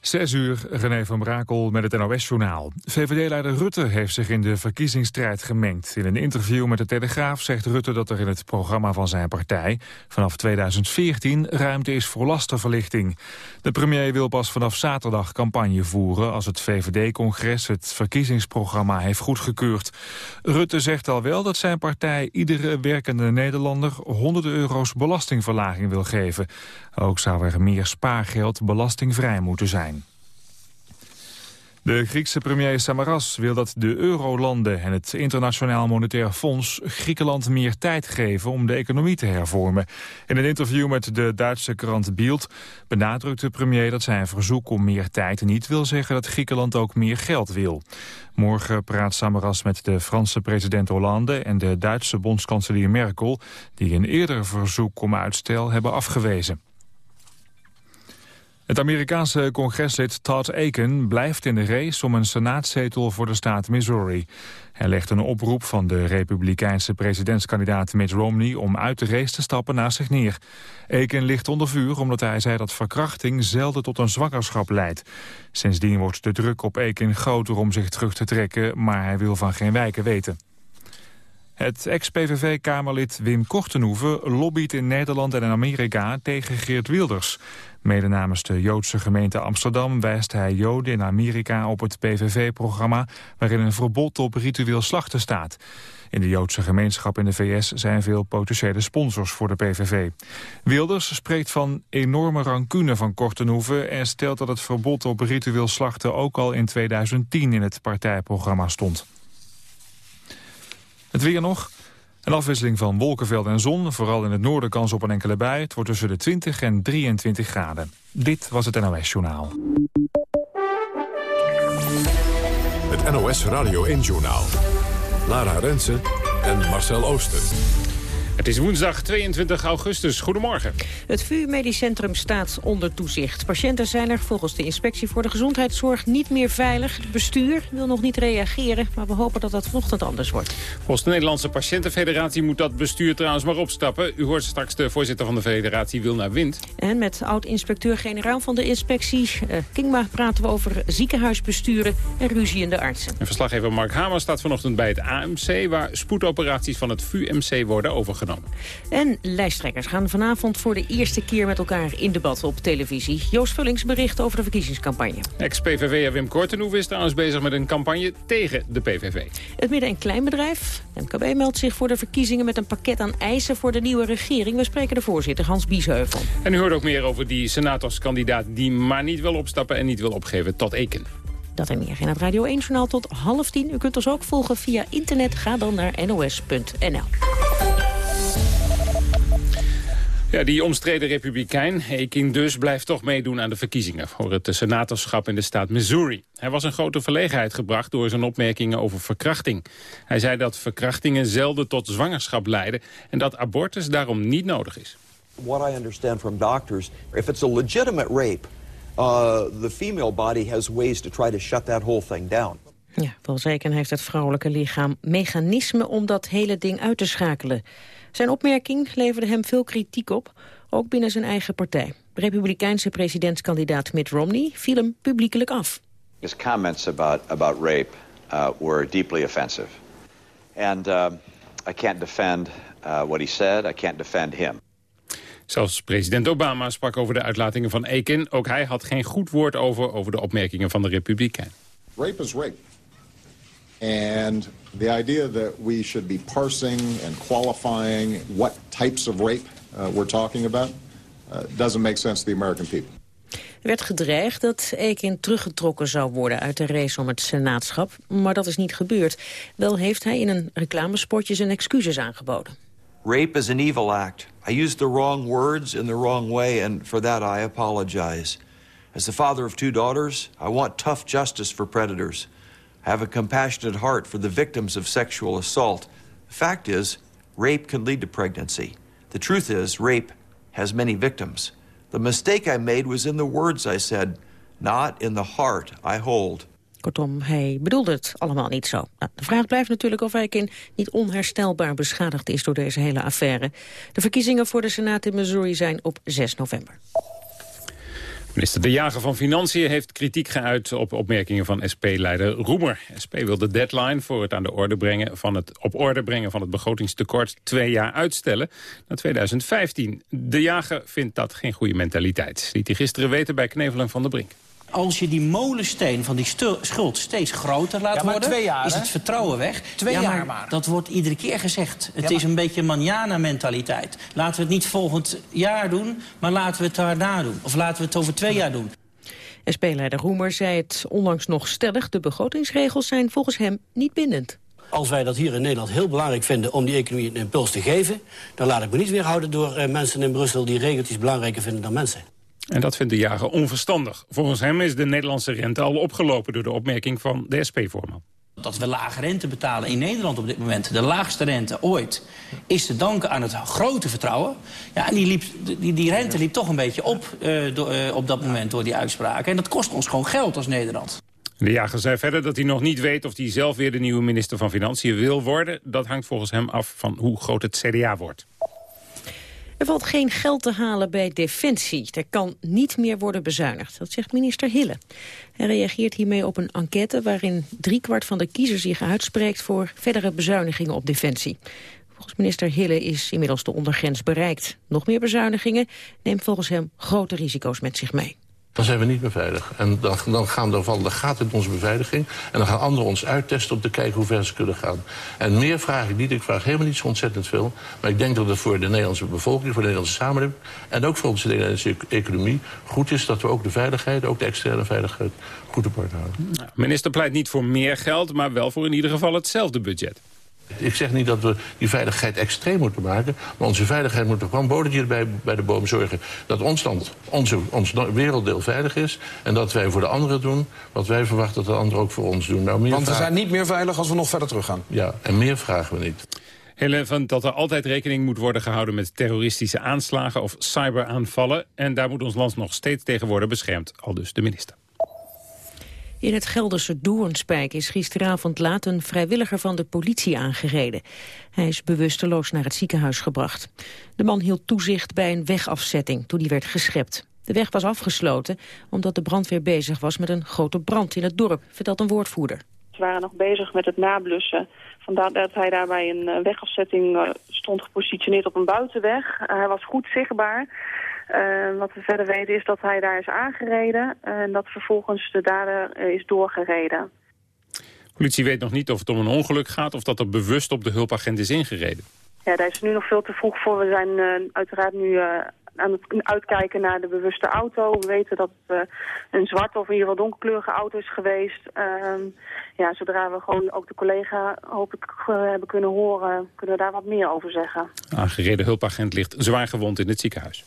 Zes uur, René van Brakel met het NOS-journaal. VVD-leider Rutte heeft zich in de verkiezingsstrijd gemengd. In een interview met de Telegraaf zegt Rutte dat er in het programma van zijn partij... vanaf 2014 ruimte is voor lastenverlichting. De premier wil pas vanaf zaterdag campagne voeren... als het VVD-congres het verkiezingsprogramma heeft goedgekeurd. Rutte zegt al wel dat zijn partij iedere werkende Nederlander... honderden euro's belastingverlaging wil geven. Ook zou er meer spaargeld belastingvrij moeten zijn. De Griekse premier Samaras wil dat de eurolanden en het Internationaal Monetair Fonds Griekenland meer tijd geven om de economie te hervormen. In een interview met de Duitse krant Bild benadrukt de premier dat zijn verzoek om meer tijd niet wil zeggen dat Griekenland ook meer geld wil. Morgen praat Samaras met de Franse president Hollande en de Duitse bondskanselier Merkel, die een eerder verzoek om uitstel hebben afgewezen. Het Amerikaanse congreslid Todd Aiken blijft in de race om een senaatzetel voor de staat Missouri. Hij legt een oproep van de republikeinse presidentskandidaat Mitt Romney om uit de race te stappen naast zich neer. Aiken ligt onder vuur omdat hij zei dat verkrachting zelden tot een zwangerschap leidt. Sindsdien wordt de druk op Aiken groter om zich terug te trekken, maar hij wil van geen wijken weten. Het ex-PVV-kamerlid Wim Kortenhoeven lobbyt in Nederland en in Amerika tegen Geert Wilders. Mede namens de Joodse gemeente Amsterdam wijst hij Joden in Amerika op het PVV-programma... waarin een verbod op ritueel slachten staat. In de Joodse gemeenschap in de VS zijn veel potentiële sponsors voor de PVV. Wilders spreekt van enorme rancune van Kortenhoeven... en stelt dat het verbod op ritueel slachten ook al in 2010 in het partijprogramma stond. Weer nog. Een afwisseling van wolkenveld en zon, vooral in het noorden kans op een enkele bui. Het wordt tussen de 20 en 23 graden. Dit was het NOS Journaal. Het NOS Radio 1 Journaal. Lara Rensen en Marcel Ooster. Het is woensdag 22 augustus. Goedemorgen. Het VU Medisch Centrum staat onder toezicht. Patiënten zijn er volgens de Inspectie voor de Gezondheidszorg niet meer veilig. Het bestuur wil nog niet reageren, maar we hopen dat dat vanochtend anders wordt. Volgens de Nederlandse Patiëntenfederatie moet dat bestuur trouwens maar opstappen. U hoort straks de voorzitter van de federatie, Wilna Wind. En met oud-inspecteur-generaal van de inspectie, uh, Kingma, praten we over ziekenhuisbesturen en ruziende artsen. En verslaggever Mark Hamer staat vanochtend bij het AMC... waar spoedoperaties van het VUMC worden overgenomen. En lijsttrekkers gaan vanavond voor de eerste keer met elkaar in debat op televisie. Joost Vullings bericht over de verkiezingscampagne. Ex-PVV'er Wim Kortenhoef is trouwens bezig met een campagne tegen de PVV. Het midden- en kleinbedrijf, MKB, meldt zich voor de verkiezingen met een pakket aan eisen voor de nieuwe regering. We spreken de voorzitter Hans Biesheuvel. En u hoort ook meer over die senatorskandidaat die maar niet wil opstappen en niet wil opgeven tot Eken. Dat en meer in het Radio 1-journaal tot half tien. U kunt ons ook volgen via internet. Ga dan naar nos.nl. Ja, die omstreden republikein, Ekin dus, blijft toch meedoen aan de verkiezingen... voor het senatorschap in de staat Missouri. Hij was in grote verlegenheid gebracht door zijn opmerkingen over verkrachting. Hij zei dat verkrachtingen zelden tot zwangerschap leiden... en dat abortus daarom niet nodig is. What I understand from doctors, if it's a legitimate rape... Uh, the female body has ways to try to shut that whole thing down. Ja, wel zeker heeft het vrouwelijke lichaam mechanismen om dat hele ding uit te schakelen. Zijn opmerking leverde hem veel kritiek op, ook binnen zijn eigen partij. De republikeinse presidentskandidaat Mitt Romney viel hem publiekelijk af. His comments about, about rape uh, were deeply offensive. And uh, I can't defend uh, what he said, I can't defend him. Zelfs president Obama sprak over de uitlatingen van Aiken. Ook hij had geen goed woord over, over de opmerkingen van de Republikein. Rape is rape. And the idea that we should be parsing and qualifying what types of rape uh, we're talking about uh, doesn't make sense to the American people. Er werd gedreigd dat Ekin teruggetrokken zou worden uit de race om het senaatschap. Maar dat is niet gebeurd. Wel heeft hij in een reclamespotje zijn excuses aangeboden. Rape is an evil act. I used the wrong words in the wrong way, and for that I apologize. As the father of two daughters, I want tough justice for predators. I have a compassionate heart for the victims of sexual assault. The fact is, rape can lead to pregnancy. The truth is, rape has many victims. The mistake I made was in the words I said, not in the heart I hold. Kortom, hij bedoelde het allemaal niet zo. Nou, de vraag blijft natuurlijk of Eiken niet onherstelbaar beschadigd is door deze hele affaire. De verkiezingen voor de Senaat in Missouri zijn op 6 november. Minister De Jager van Financiën heeft kritiek geuit op opmerkingen van SP-leider Roemer. SP wil de deadline voor het aan de orde brengen van het op orde brengen van het begrotingstekort twee jaar uitstellen naar 2015. De Jager vindt dat geen goede mentaliteit. Liet hij gisteren weten bij Knevelen van der Brink. Als je die molensteen van die schuld steeds groter laat worden... Jaar, is het vertrouwen weg. Twee ja, jaar maar. Dat wordt iedere keer gezegd. Het is een beetje manjana-mentaliteit. Laten we het niet volgend jaar doen, maar laten we het daarna doen. Of laten we het over twee jaar doen. SP-leider Roemer zei het onlangs nog stellig... de begrotingsregels zijn volgens hem niet bindend. Als wij dat hier in Nederland heel belangrijk vinden om die economie een impuls te geven... dan laat ik me niet weerhouden door uh, mensen in Brussel die regeltjes belangrijker vinden dan mensen. En dat vindt de jager onverstandig. Volgens hem is de Nederlandse rente al opgelopen door de opmerking van de SP-voorman. Dat we lage rente betalen in Nederland op dit moment, de laagste rente ooit... is te danken aan het grote vertrouwen. Ja, en die, liep, die, die rente liep toch een beetje op uh, do, uh, op dat moment door die uitspraken. En dat kost ons gewoon geld als Nederland. De jager zei verder dat hij nog niet weet of hij zelf weer de nieuwe minister van Financiën wil worden. Dat hangt volgens hem af van hoe groot het CDA wordt. Er valt geen geld te halen bij Defensie. Er kan niet meer worden bezuinigd. Dat zegt minister Hille. Hij reageert hiermee op een enquête waarin driekwart van de kiezers zich uitspreekt voor verdere bezuinigingen op Defensie. Volgens minister Hille is inmiddels de ondergrens bereikt. Nog meer bezuinigingen neemt volgens hem grote risico's met zich mee. Dan zijn we niet meer veilig. En dan, dan, gaan er dan gaat het onze beveiliging. En dan gaan anderen ons uittesten om te kijken hoe ver ze kunnen gaan. En meer vraag ik niet. Ik vraag helemaal niet zo ontzettend veel. Maar ik denk dat het voor de Nederlandse bevolking, voor de Nederlandse samenleving... en ook voor onze Nederlandse economie goed is dat we ook de veiligheid... ook de externe veiligheid goed op orde houden. Nou, minister pleit niet voor meer geld, maar wel voor in ieder geval hetzelfde budget. Ik zeg niet dat we die veiligheid extreem moeten maken... maar onze veiligheid moet toch gewoon bodempje bij, bij de boom zorgen... dat ons land, onze, ons werelddeel veilig is... en dat wij voor de anderen doen wat wij verwachten dat de anderen ook voor ons doen. Nou, meer Want we zijn niet meer veilig als we nog verder terug gaan. Ja, en meer vragen we niet. Heel dat er altijd rekening moet worden gehouden met terroristische aanslagen of cyberaanvallen. En daar moet ons land nog steeds tegen worden beschermd, al dus de minister. In het Gelderse Doornspijk is gisteravond laat een vrijwilliger van de politie aangereden. Hij is bewusteloos naar het ziekenhuis gebracht. De man hield toezicht bij een wegafzetting toen die werd geschept. De weg was afgesloten omdat de brandweer bezig was met een grote brand in het dorp, vertelt een woordvoerder. Ze waren nog bezig met het nablussen. Vandaar dat hij daar bij een wegafzetting stond gepositioneerd op een buitenweg. Hij was goed zichtbaar. Uh, wat we verder weten is dat hij daar is aangereden en dat vervolgens de dader is doorgereden. Politie weet nog niet of het om een ongeluk gaat of dat er bewust op de hulpagent is ingereden. Ja, daar is nu nog veel te vroeg voor. We zijn uh, uiteraard nu aan het uitkijken naar de bewuste auto. We weten dat het een zwarte of in ieder geval donkerkleurige auto is geweest. Ehm, ja, zodra we gewoon ook de collega hoop ik hebben kunnen horen, kunnen we daar wat meer over zeggen. Aangereden hulpagent ligt zwaar gewond in het ziekenhuis.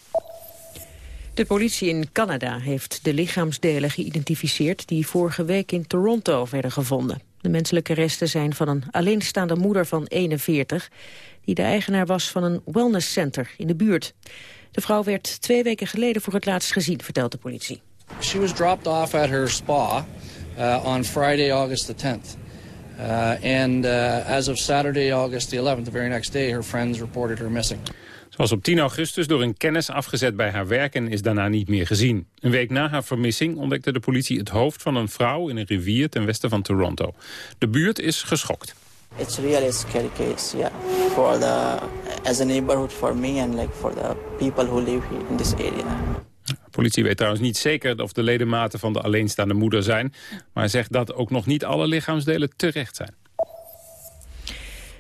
De politie in Canada heeft de lichaamsdelen geïdentificeerd... die vorige week in Toronto werden gevonden. De menselijke resten zijn van een alleenstaande moeder van 41... die de eigenaar was van een wellnesscenter in de buurt. De vrouw werd twee weken geleden voor het laatst gezien, vertelt de politie. She was dropped off at her spa uh, on Friday, August the 10th. Uh, and uh, as of Saturday, August the 11th, the very next day, her friends reported her missing. Ze was op 10 augustus door een kennis afgezet bij haar werk en is daarna niet meer gezien. Een week na haar vermissing ontdekte de politie het hoofd van een vrouw in een rivier ten westen van Toronto. De buurt is geschokt. It's really a scary case, yeah. For the as a neighborhood for me and like for the people who live here in this area. De politie weet trouwens niet zeker of de ledematen van de alleenstaande moeder zijn, maar zegt dat ook nog niet alle lichaamsdelen terecht zijn.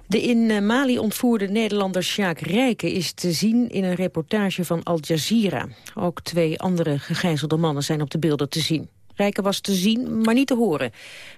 De in Mali ontvoerde Nederlander Sjaak Rijken is te zien in een reportage van Al Jazeera. Ook twee andere gegijzelde mannen zijn op de beelden te zien. Rijken was te zien, maar niet te horen.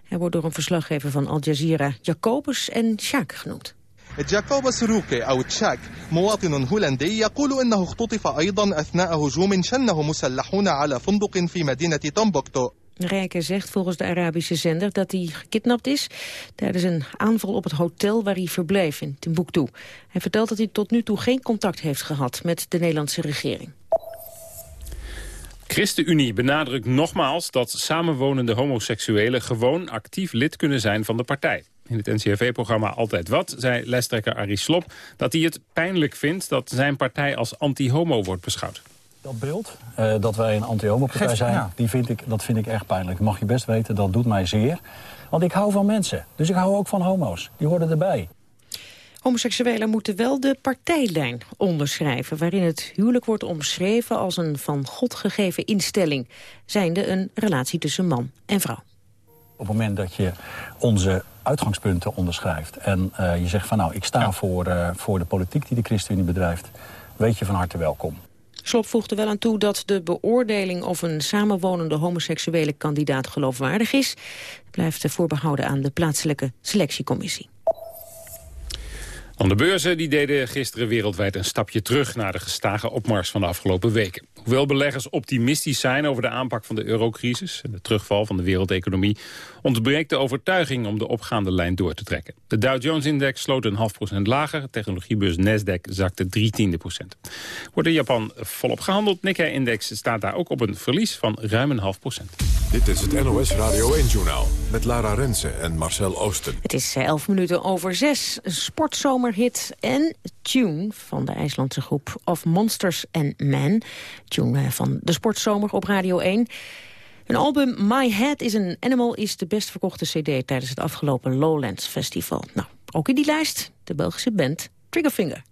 Hij wordt door een verslaggever van Al Jazeera Jacobus en Sjaak genoemd. جاكوب سروكي أو تشاك مواطن هولندي يقول إنه اختطف أيضا أثناء هجوم شنه مسلحون على فندق في مدينة تمبكتو Rijken zegt volgens de Arabische zender dat hij gekidnapt is... tijdens een aanval op het hotel waar hij verbleef in Timbuktu. Hij vertelt dat hij tot nu toe geen contact heeft gehad met de Nederlandse regering. ChristenUnie benadrukt nogmaals dat samenwonende homoseksuelen gewoon actief lid kunnen zijn van de partij. In het NCRV-programma Altijd Wat zei lijsttrekker Arie Slob dat hij het pijnlijk vindt dat zijn partij als anti-homo wordt beschouwd. Dat beeld, uh, dat wij een anti-homo-partij zijn, ja. die vind ik, dat vind ik erg pijnlijk. Mag je best weten, dat doet mij zeer. Want ik hou van mensen, dus ik hou ook van homo's. Die horen erbij. Homoseksuelen moeten wel de partijlijn onderschrijven... waarin het huwelijk wordt omschreven als een van God gegeven instelling... zijnde een relatie tussen man en vrouw. Op het moment dat je onze uitgangspunten onderschrijft... en uh, je zegt van nou, ik sta voor, uh, voor de politiek die de ChristenUnie bedrijft... weet je van harte welkom. Slop voegde wel aan toe dat de beoordeling of een samenwonende homoseksuele kandidaat geloofwaardig is, blijft voorbehouden aan de plaatselijke selectiecommissie. Dan de beurzen die deden gisteren wereldwijd een stapje terug... naar de gestage opmars van de afgelopen weken. Hoewel beleggers optimistisch zijn over de aanpak van de eurocrisis... en de terugval van de wereldeconomie... ontbreekt de overtuiging om de opgaande lijn door te trekken. De Dow Jones-index sloot een half procent lager. Technologiebeurs Nasdaq zakte drie tiende procent. Wordt in Japan volop gehandeld. Nikkei-index staat daar ook op een verlies van ruim een half procent. Dit is het NOS Radio 1-journaal met Lara Rensen en Marcel Oosten. Het is elf minuten over zes. Sportzomerhit en tune van de IJslandse groep Of Monsters and Men. Tune eh, van de sportzomer op Radio 1. Een album My Head is an Animal is de best verkochte cd... tijdens het afgelopen Lowlands Festival. Nou, ook in die lijst de Belgische band Triggerfinger.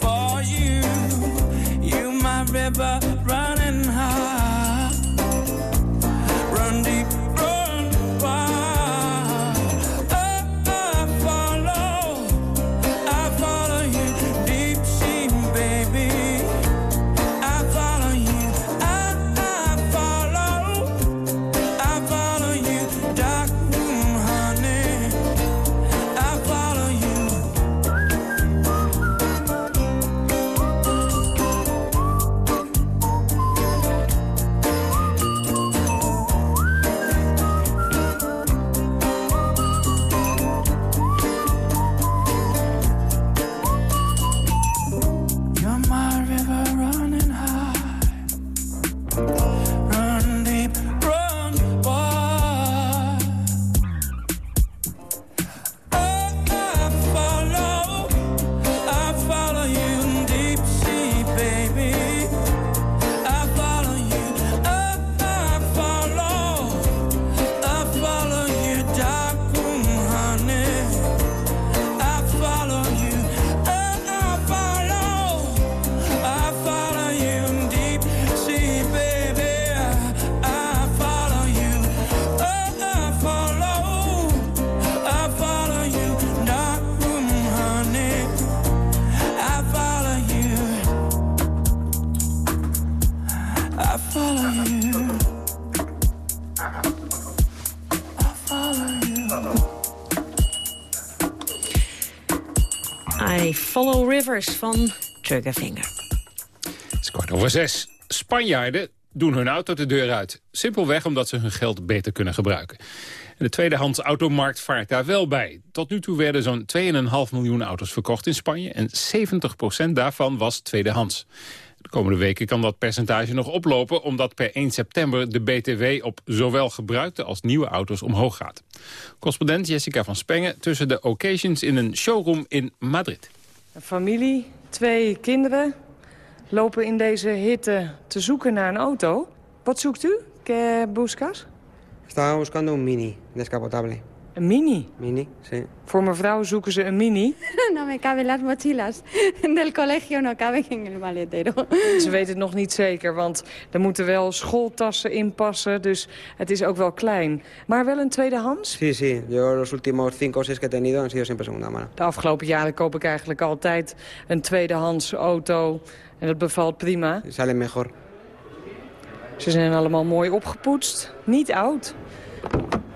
for you. You my river running. Rivers van Triggerfinger. Het is kwart over zes. Spanjaarden doen hun auto de deur uit. Simpelweg omdat ze hun geld beter kunnen gebruiken. de tweedehands automarkt vaart daar wel bij. Tot nu toe werden zo'n 2,5 miljoen auto's verkocht in Spanje... en 70% daarvan was tweedehands. De komende weken kan dat percentage nog oplopen... omdat per 1 september de BTW op zowel gebruikte als nieuwe auto's omhoog gaat. Correspondent Jessica van Spengen tussen de occasions in een showroom in Madrid. Een familie, twee kinderen, lopen in deze hitte te zoeken naar een auto. Wat zoekt u? ¿Qué buscas? Estaba buscando un mini descapotable. Een mini? Mini, sí. Voor mevrouw zoeken ze een mini. No me caben las mochilas del colegio, no caben en el maletero. Ze weten het nog niet zeker, want er moeten wel schooltassen in passen. Dus het is ook wel klein. Maar wel een tweedehands? Sí, sí. Yo los últimos cinco o seis que he tenido han sido siempre segunda mano. De afgelopen jaren koop ik eigenlijk altijd een tweedehands auto. En dat bevalt prima. Salen mejor. Ze zijn allemaal mooi opgepoetst. Niet oud.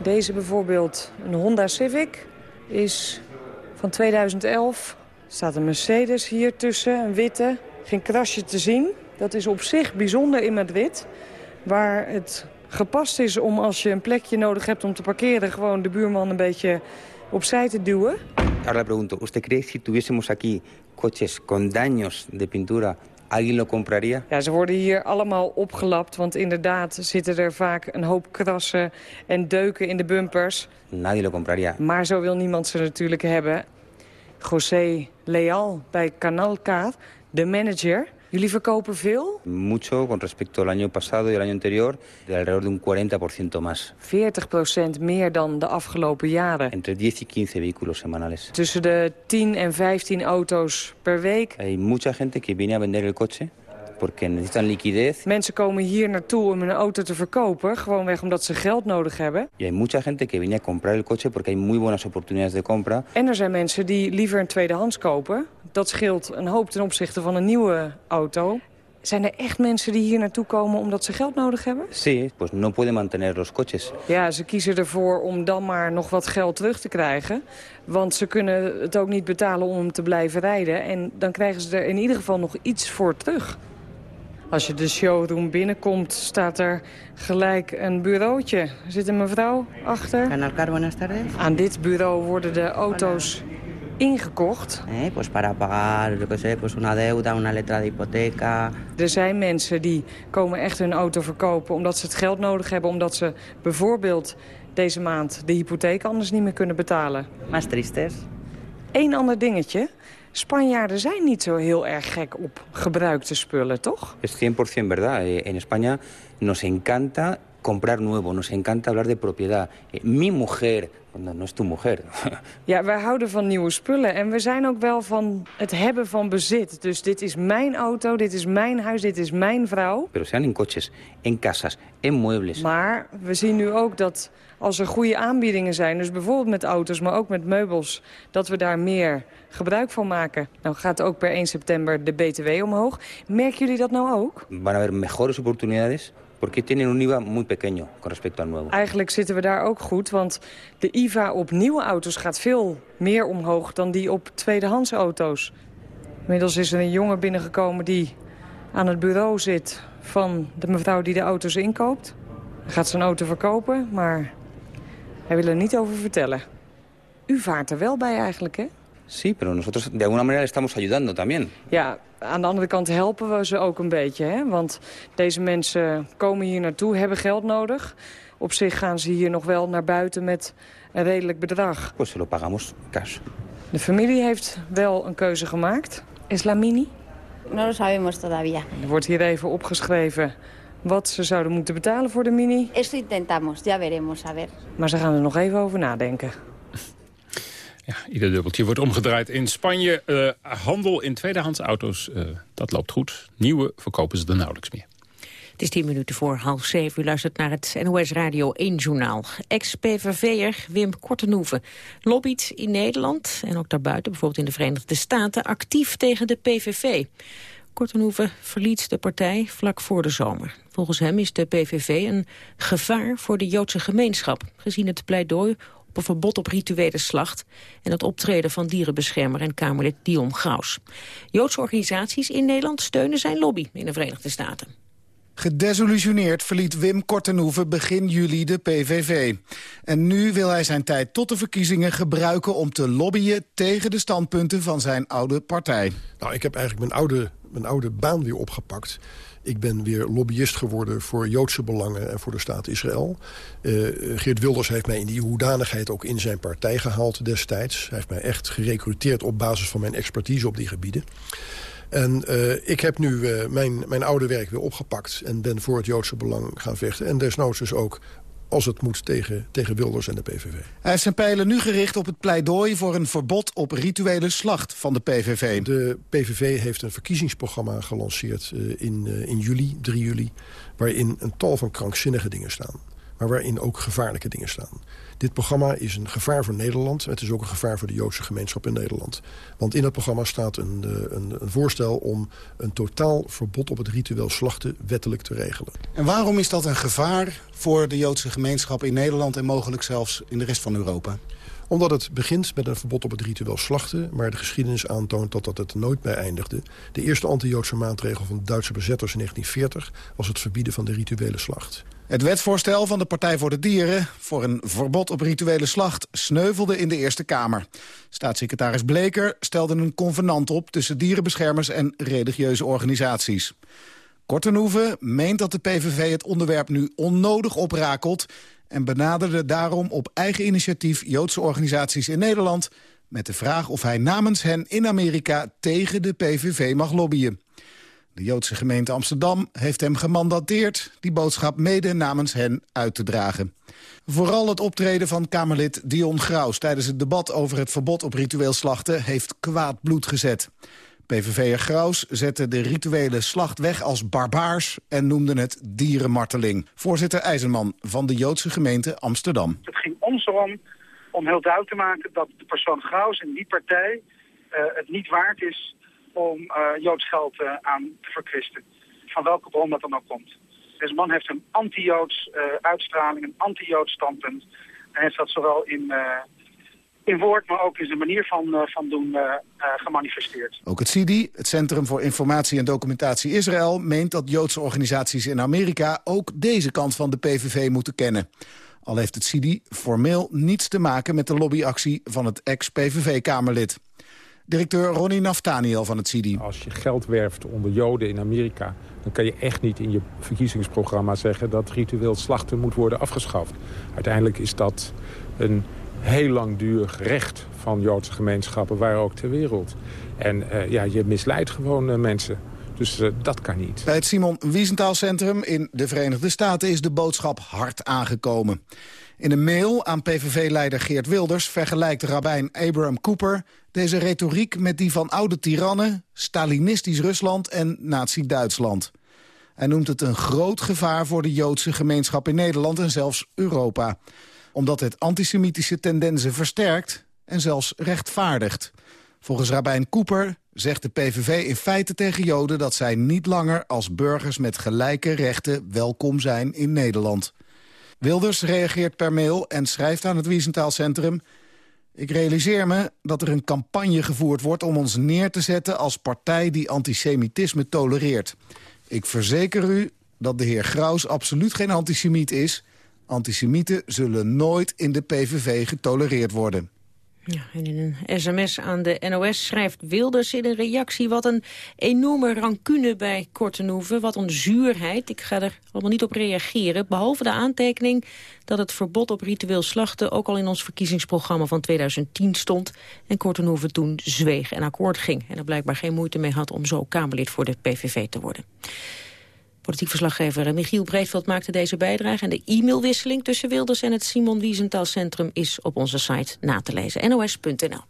Deze bijvoorbeeld, een Honda Civic, is van 2011. Er staat een Mercedes hier tussen, een witte. Geen krasje te zien. Dat is op zich bijzonder in Madrid. Waar het gepast is om als je een plekje nodig hebt om te parkeren... gewoon de buurman een beetje opzij te duwen. Ahora pregunto, ¿usted cree si tuviésemos aquí coches con daños de pintura ¿Alguien lo compraría? Ja, ze worden hier allemaal opgelapt, want inderdaad zitten er vaak een hoop krassen en deuken in de bumpers. Nadie lo compraría. Maar zo wil niemand ze natuurlijk hebben. José Leal bij Canalcar, de manager. Jullie verkopen veel? Mucho con respecto al año pasado y el año anterior, de alrededor de un 40% más. 40% meer dan de afgelopen jaren. Entre 10 y 15 vehículos semanales. Tussen de 10 en 15 auto's per week. Hay mucha gente que viene a vender el coche porque necesitan liquidez. Mensen komen hier naartoe om een auto te verkopen, gewoonweg omdat ze geld nodig hebben. Y hay mucha gente que viene a comprar el coche porque hay muy buenas oportunidades de compra. En er zijn mensen die liever een tweedehands kopen. Dat scheelt een hoop ten opzichte van een nieuwe auto. Zijn er echt mensen die hier naartoe komen omdat ze geld nodig hebben? Sí, pues no pueden mantener los coches. Ja, ze kiezen ervoor om dan maar nog wat geld terug te krijgen. Want ze kunnen het ook niet betalen om hem te blijven rijden. En dan krijgen ze er in ieder geval nog iets voor terug. Als je de showroom binnenkomt, staat er gelijk een bureautje. Er zit een mevrouw achter. Aan dit bureau worden de auto's ingekocht. Eh, pues para pagar, yo sé, pues una deuda, una letra de hipoteca. Er zijn mensen die komen echt hun auto verkopen omdat ze het geld nodig hebben. Omdat ze bijvoorbeeld deze maand de hypotheek anders niet meer kunnen betalen. Más tristes. Eén ander dingetje. Spanjaarden zijn niet zo heel erg gek op gebruikte spullen, toch? Es 100% verdad. Eh, En España nos encanta comprar nuevo, nos encanta hablar de propiedad. Eh, Mi mujer, no, no es tu mujer. Ja, wij houden van nieuwe spullen en we zijn ook wel van het hebben van bezit. Dus dit is mijn auto, dit is mijn huis, dit is mijn vrouw. Pero sean en coches, en casas, en muebles. Maar we zien nu ook dat als er goede aanbiedingen zijn... dus bijvoorbeeld met auto's, maar ook met meubels... dat we daar meer gebruik van maken. Nou gaat ook per 1 september de BTW omhoog. Merken jullie dat nou ook? Van haber mejores oportunidades porque tienen un IVA muy pequeño con respecto al nuevo. Eigenlijk zitten we daar ook goed, want de IVA op nieuwe auto's gaat veel meer omhoog dan die op tweedehands auto's. Inmiddels is er een jongen binnengekomen die aan het bureau zit van de mevrouw die de auto's inkoopt. Hij gaat zijn auto verkopen, maar hij wil er niet over vertellen. U vaart er wel bij eigenlijk, hè? Sí, pero nosotros de alguna manera le estamos ayudando también. Ja, aan de andere kant helpen we ze ook een beetje. Hè? Want deze mensen komen hier naartoe, hebben geld nodig. Op zich gaan ze hier nog wel naar buiten met een redelijk bedrag. Pues se lo pagamos cash. De familie heeft wel een keuze gemaakt. Is la mini? No lo sabemos todavía. Er wordt hier even opgeschreven wat ze zouden moeten betalen voor de mini. Eso intentamos, ya veremos, a ver. Maar ze gaan er nog even over nadenken. Ja, ieder dubbeltje wordt omgedraaid in Spanje. Eh, handel in tweedehands auto's, eh, dat loopt goed. Nieuwe verkopen ze er nauwelijks meer. Het is tien minuten voor half zeven. U luistert naar het NOS Radio 1-journaal. Ex-PVV'er Wim Kortenhoeven lobbyt in Nederland... en ook daarbuiten, bijvoorbeeld in de Verenigde Staten... actief tegen de PVV. Kortenhoeven verliet de partij vlak voor de zomer. Volgens hem is de PVV een gevaar voor de Joodse gemeenschap... gezien het pleidooi op een verbod op rituele slacht... en het optreden van dierenbeschermer en Kamerlid Dion Graus. Joodse organisaties in Nederland steunen zijn lobby in de Verenigde Staten. Gedesillusioneerd verliet Wim Kortenhoeven begin juli de PVV. En nu wil hij zijn tijd tot de verkiezingen gebruiken... om te lobbyen tegen de standpunten van zijn oude partij. Nou, ik heb eigenlijk mijn oude, mijn oude baan weer opgepakt. Ik ben weer lobbyist geworden voor Joodse belangen en voor de staat Israël. Uh, Geert Wilders heeft mij in die hoedanigheid ook in zijn partij gehaald destijds. Hij heeft mij echt gerecruiteerd op basis van mijn expertise op die gebieden. En uh, ik heb nu mijn, mijn oude werk weer opgepakt... en ben voor het Joodse belang gaan vechten. En desnoods dus ook als het moet tegen, tegen Wilders en de PVV. Hij heeft zijn pijlen nu gericht op het pleidooi voor een verbod op rituele slacht van de PVV. De PVV heeft een verkiezingsprogramma gelanceerd uh, in, uh, in juli, 3 juli... waarin een tal van krankzinnige dingen staan. Maar waarin ook gevaarlijke dingen staan. Dit programma is een gevaar voor Nederland. Het is ook een gevaar voor de Joodse gemeenschap in Nederland. Want in het programma staat een, een, een voorstel om een totaal verbod op het ritueel slachten wettelijk te regelen. En waarom is dat een gevaar voor de Joodse gemeenschap in Nederland... en mogelijk zelfs in de rest van Europa? Omdat het begint met een verbod op het ritueel slachten... maar de geschiedenis aantoont dat dat het nooit bij eindigde. De eerste anti-Joodse maatregel van de Duitse bezetters in 1940... was het verbieden van de rituele slacht. Het wetsvoorstel van de Partij voor de Dieren voor een verbod op rituele slacht sneuvelde in de Eerste Kamer. Staatssecretaris Bleker stelde een convenant op tussen dierenbeschermers en religieuze organisaties. Kortenhoeven meent dat de PVV het onderwerp nu onnodig oprakelt en benaderde daarom op eigen initiatief Joodse organisaties in Nederland met de vraag of hij namens hen in Amerika tegen de PVV mag lobbyen. De Joodse gemeente Amsterdam heeft hem gemandateerd... die boodschap mede namens hen uit te dragen. Vooral het optreden van Kamerlid Dion Graus... tijdens het debat over het verbod op ritueel slachten... heeft kwaad bloed gezet. PVV'er Graus zette de rituele slacht weg als barbaars... en noemde het dierenmarteling. Voorzitter IJzerman van de Joodse gemeente Amsterdam. Het ging ons erom om heel duidelijk te maken... dat de persoon Graus en die partij uh, het niet waard is om uh, Joods geld uh, aan te verkwisten. Van welke bron dat dan ook komt. Deze man heeft een anti-Joods uh, uitstraling, een anti-Joods standpunt. Hij heeft dat zowel in, in woord, maar ook in zijn manier van, van doen gemanifesteerd. Ook het CIDI, het Centrum voor Informatie en Documentatie Israël... meent dat Joodse organisaties in Amerika ook deze kant van de PVV moeten kennen. Al heeft het CIDI formeel niets te maken met de lobbyactie van het ex-PVV-Kamerlid. Directeur Ronnie Naftaniel van het CIDI. Als je geld werft onder Joden in Amerika... dan kan je echt niet in je verkiezingsprogramma zeggen... dat ritueel slachten moet worden afgeschaft. Uiteindelijk is dat een heel langdurig recht van Joodse gemeenschappen... waar ook ter wereld. En uh, ja, je misleidt gewoon uh, mensen. Dus uh, dat kan niet. Bij het Simon Wiesenthal Centrum in de Verenigde Staten... is de boodschap hard aangekomen. In een mail aan PVV-leider Geert Wilders vergelijkt rabbijn Abraham Cooper deze retoriek met die van oude tirannen, Stalinistisch Rusland en Nazi-Duitsland. Hij noemt het een groot gevaar voor de Joodse gemeenschap in Nederland en zelfs Europa. Omdat het antisemitische tendensen versterkt en zelfs rechtvaardigt. Volgens Rabijn Cooper zegt de PVV in feite tegen Joden... dat zij niet langer als burgers met gelijke rechten welkom zijn in Nederland. Wilders reageert per mail en schrijft aan het Wiesenthal Centrum... Ik realiseer me dat er een campagne gevoerd wordt om ons neer te zetten... als partij die antisemitisme tolereert. Ik verzeker u dat de heer Graus absoluut geen antisemiet is. Antisemieten zullen nooit in de PVV getolereerd worden. Ja, en in een sms aan de NOS schrijft Wilders in een reactie... wat een enorme rancune bij Kortenhoeven, wat een zuurheid. Ik ga er allemaal niet op reageren, behalve de aantekening... dat het verbod op ritueel slachten ook al in ons verkiezingsprogramma van 2010 stond... en Kortenhoeven toen zweeg en akkoord ging... en er blijkbaar geen moeite mee had om zo Kamerlid voor de PVV te worden. Politiek verslaggever Michiel Breedveld maakte deze bijdrage... en de e-mailwisseling tussen Wilders en het Simon Wiesenthal Centrum... is op onze site na te lezen, nos.nl.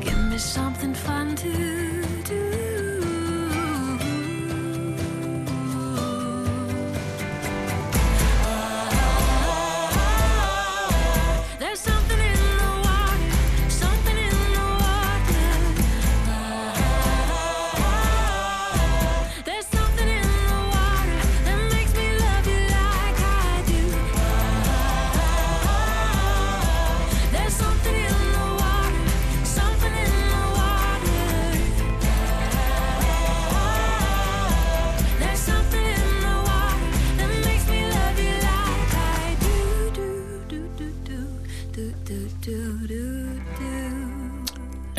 Give me something fun to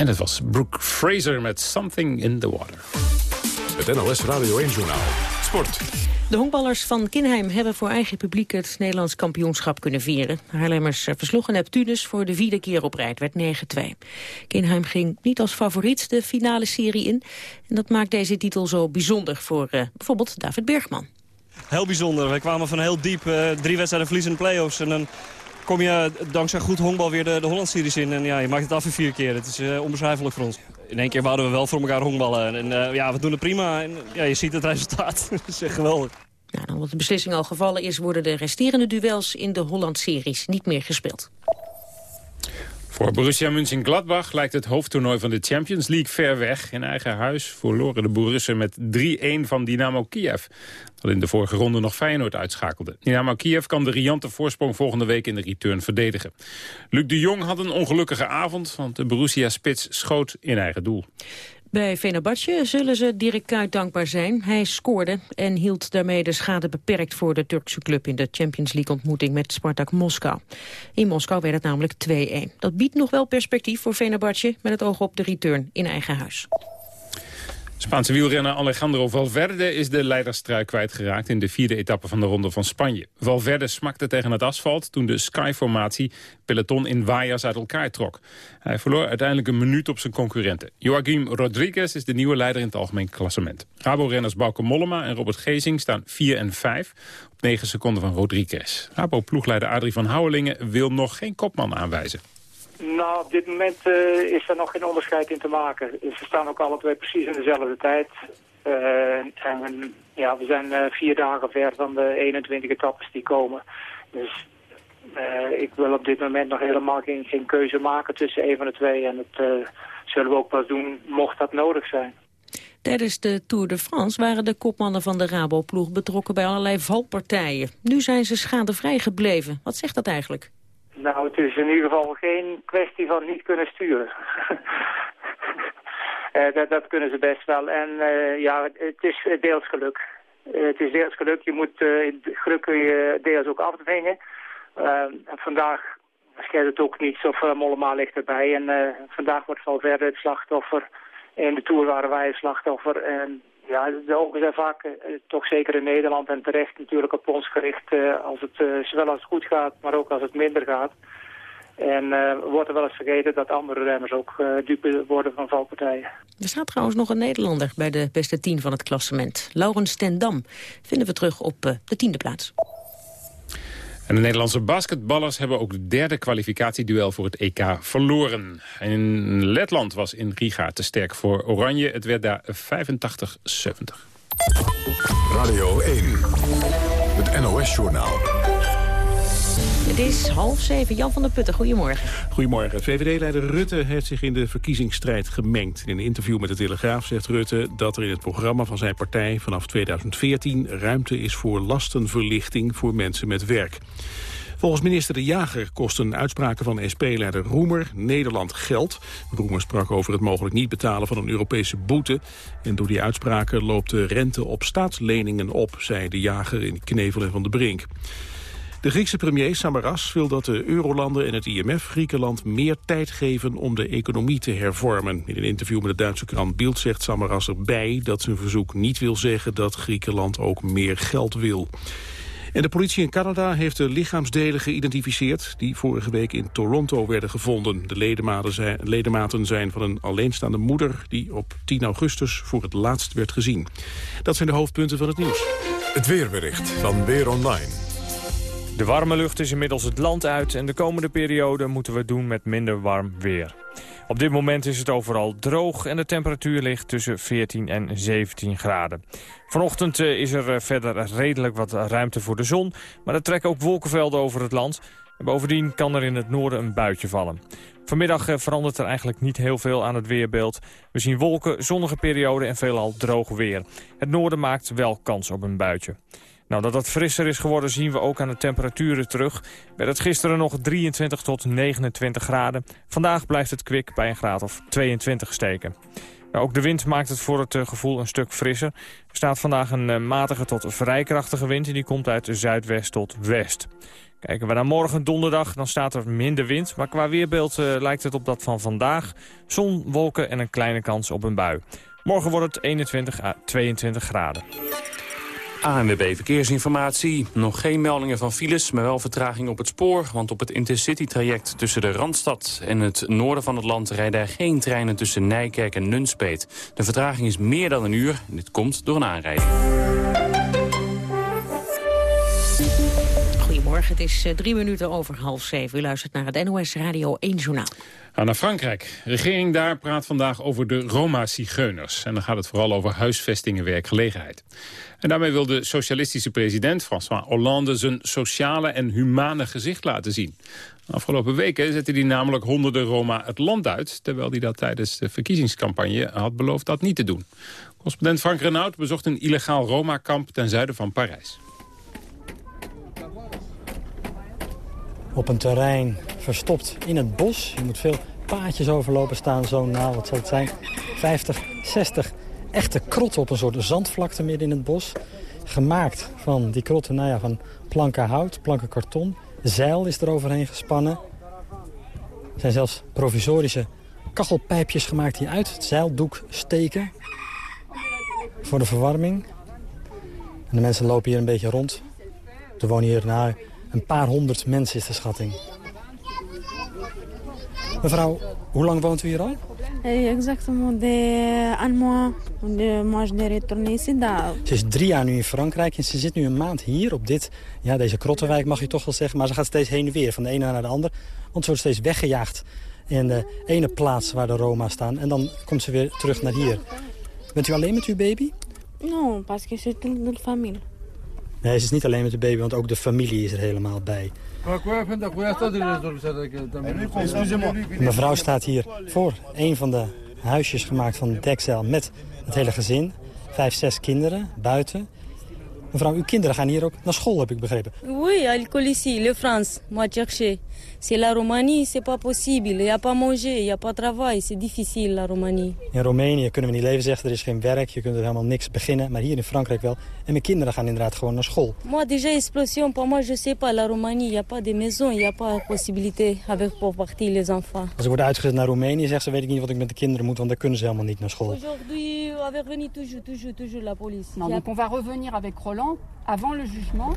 En het was Brooke Fraser met Something in the Water. Het NOS Radio 1-journaal. Sport. De honkballers van Kinheim hebben voor eigen publiek het Nederlands kampioenschap kunnen vieren. Haarlemmers versloegen Neptunus voor de vierde keer op rij. Het werd 9-2. Kinheim ging niet als favoriet de finale serie in. En dat maakt deze titel zo bijzonder voor eh, bijvoorbeeld David Bergman. Heel bijzonder. Wij kwamen van heel diep. eh, drie wedstrijden verliezen in de play-offs. En dan kom je dankzij goed honkbal weer de, de Holland-series in. En ja, je maakt het af in vier keer. Het is eh, onbeschrijfelijk voor ons. In één keer wouden we wel voor elkaar honkballen. En eh, ja, we doen het prima. En ja, je ziet het resultaat. Het is echt geweldig. Dan omdat de beslissing al gevallen is, worden de resterende duels in de Holland-series niet meer gespeeld. Voor Borussia Mönchengladbach lijkt het hoofdtoernooi van de Champions League ver weg. In eigen huis verloren de Borussen met 3-1 van Dynamo Kiev. Dat in de vorige ronde nog Feyenoord uitschakelde. Dynamo Kiev kan de riante voorsprong volgende week in de return verdedigen. Luc de Jong had een ongelukkige avond, want de Borussia-spits schoot in eigen doel. Bij Fenerbahce zullen ze Dirk Kuyt dankbaar zijn. Hij scoorde en hield daarmee de schade beperkt voor de Turkse club... in de Champions League ontmoeting met Spartak Moskou. In Moskou werd het namelijk 2-1. Dat biedt nog wel perspectief voor Fenerbahce... met het oog op de return in eigen huis. Spaanse wielrenner Alejandro Valverde is de leiderstrui kwijtgeraakt in de vierde etappe van de Ronde van Spanje. Valverde smakte tegen het asfalt toen de Sky-formatie peloton in waaiers uit elkaar trok. Hij verloor uiteindelijk een minuut op zijn concurrenten. Joaquim Rodriguez is de nieuwe leider in het algemeen klassement. Rabo-renners Bauke Mollema en Robert Gezing staan 4 en 5 op 9 seconden van Rodriguez. Rabo-ploegleider Adrie van Houwelingen wil nog geen kopman aanwijzen. Nou, op dit moment eh, is er nog geen onderscheid in te maken. Ze staan ook alle twee precies in dezelfde tijd. Eh, en ja, we zijn eh, vier dagen ver van de 21 etappes die komen. Dus ik wil op dit moment nog helemaal geen, geen keuze maken tussen een van de twee. En dat zullen we ook pas doen mocht dat nodig zijn. Tijdens de Tour de France waren de kopmannen van de Rabo-ploeg betrokken bij allerlei valpartijen. Nu zijn ze schadevrij gebleven. Wat zegt dat eigenlijk? Nou, het is in ieder geval geen kwestie van niet kunnen sturen. Eh, dat, dat kunnen ze best wel. En eh, ja, het is deels geluk. Eh, het is deels geluk. Je moet geluk kun je deels ook afdwingen. En vandaag scheidt het ook niet of Mollema ligt erbij. En vandaag wordt Valverde het slachtoffer. In de Tour waren wij het slachtoffer. En ja, de ogen zijn vaak uh, toch zeker in Nederland en terecht natuurlijk op ons gericht. Uh, als het, uh, zowel als het goed gaat, maar ook als het minder gaat. En wordt er wel eens vergeten dat andere renners ook uh, dupe worden van valpartijen. Er staat trouwens nog een Nederlander bij de beste tien van het klassement. Laurens ten Dam vinden we terug op uh, de tiende plaats. En de Nederlandse basketballers hebben ook de derde kwalificatieduel voor het EK verloren. In Letland was in Riga te sterk voor Oranje. Het werd daar 85-70. Radio 1, het NOS-journaal. Het is half zeven. Jan van der Putten, goedemorgen. Goedemorgen. VVD-leider Rutte heeft zich in de verkiezingsstrijd gemengd. In een interview met de Telegraaf zegt Rutte dat er in het programma van zijn partij vanaf 2014 ruimte is voor lastenverlichting voor mensen met werk. Volgens minister De Jager kosten uitspraken van SP-leider Roemer Nederland geld. Roemer sprak over het mogelijk niet betalen van een Europese boete. En door die uitspraken loopt de rente op staatsleningen op, zei De Jager in Knevel en Van de Brink. De Griekse premier Samaras wil dat de eurolanden en het IMF Griekenland meer tijd geven om de economie te hervormen. In een interview met de Duitse krant Bild zegt Samaras erbij dat zijn verzoek niet wil zeggen dat Griekenland ook meer geld wil. En de politie in Canada heeft de lichaamsdelen geïdentificeerd... die vorige week in Toronto werden gevonden. De ledematen zijn, ledematen zijn van een alleenstaande moeder... die op 10 augustus voor het laatst werd gezien. Dat zijn de hoofdpunten van het nieuws. Het weerbericht van Weer Online. De warme lucht is inmiddels het land uit... en de komende periode moeten we doen met minder warm weer. Op dit moment is het overal droog en de temperatuur ligt tussen 14 en 17 graden. Vanochtend eh, is er eh, verder redelijk wat ruimte voor de zon, maar er trekken ook wolkenvelden over het land. bovendien kan er in het noorden een buitje vallen. Vanmiddag eh, verandert er eigenlijk niet heel veel aan het weerbeeld. We zien wolken, zonnige perioden en veelal droog weer. Het noorden maakt wel kans op een buitje. Nou, dat het frisser is geworden zien we ook aan de temperaturen terug. Werd het gisteren nog 23 tot 29 graden. Vandaag blijft het kwik bij een graad of 22 steken. Nou, ook de wind maakt het voor het uh, gevoel een stuk frisser. Er staat vandaag een uh, matige tot vrij krachtige wind... en die komt uit zuidwest tot west. Kijken we naar morgen donderdag, dan staat er minder wind. Maar qua weerbeeld uh, lijkt het op dat van vandaag. Zon, wolken en een kleine kans op een bui. Morgen wordt het 21 à 22 graden. ANWB Verkeersinformatie. Nog geen meldingen van files, maar wel vertraging op het spoor. Want op het Intercity-traject tussen de Randstad en het noorden van het land... rijden er geen treinen tussen Nijkerk en Nunspeet. De vertraging is meer dan een uur en dit komt door een aanrijding. Goedemorgen, het is drie minuten over half zeven. U luistert naar het NOS Radio 1 Journaal. Gaan naar Frankrijk. De regering daar praat vandaag over de Roma-zigeuners. En dan gaat het vooral over huisvesting en werkgelegenheid. En daarmee wil de socialistische president François Hollande... zijn sociale en humane gezicht laten zien. De afgelopen weken zette hij namelijk honderden Roma het land uit... terwijl hij dat tijdens de verkiezingscampagne had beloofd dat niet te doen. Correspondent Frank Renaud bezocht een illegaal Roma-kamp ten zuiden van Parijs. Op een terrein verstopt in het bos. Je moet veel paadjes overlopen staan, zo nou, wat zal het zijn? 50, 60 echte krotten op een soort zandvlakte midden in het bos. Gemaakt van die krotten, nou ja, van planken hout, planken karton. Zeil is er overheen gespannen. Er zijn zelfs provisorische kachelpijpjes gemaakt die uit het zeildoek steken. Voor de verwarming. En de mensen lopen hier een beetje rond. Er wonen hier nou, een paar honderd mensen is de schatting. Mevrouw, hoe lang woont u hier al? Exactement, de un mois. De mois de retourner ici. Ze is drie jaar nu in Frankrijk en ze zit nu een maand hier op dit, ja, deze krottenwijk mag je toch wel zeggen. Maar ze gaat steeds heen en weer, van de ene naar de andere. Want ze wordt steeds weggejaagd in de ene plaats waar de Roma staan. En dan komt ze weer terug naar hier. Bent u alleen met uw baby? Non, parce que c'est toute notre famille. Nee, ze is niet alleen met de baby, want ook de familie is er helemaal bij. Mevrouw staat hier voor een van de huisjes gemaakt van dekzeil met het hele gezin. Vijf, zes kinderen buiten. Mevrouw, uw kinderen gaan hier ook naar school, heb ik begrepen. Oui, l'école ici, le France, moi chercher. C'est la Roumanie, c'est pas possible. Il y a pas manger, il y a pas travail, c'est difficile la Roumanie. In Roemenië kunnen we niet leven, zegt er is geen werk, je kunt er helemaal niks beginnen. Maar hier in Frankrijk wel. En mijn kinderen gaan inderdaad gewoon naar school. Moi déjà explosion, pour moi je sais pas, la Roumanie, il y a pas de maison, il y a pas possibilité avec pour partir les enfants. Als ze worden uitgezet naar Roemenië, zegt ze, weet ik niet wat ik met de kinderen moet, want daar kunnen ze helemaal niet naar school. Aujourd'hui, avec venir toujours, toujours, toujours la police. Non, donc on va revenir avec Roland.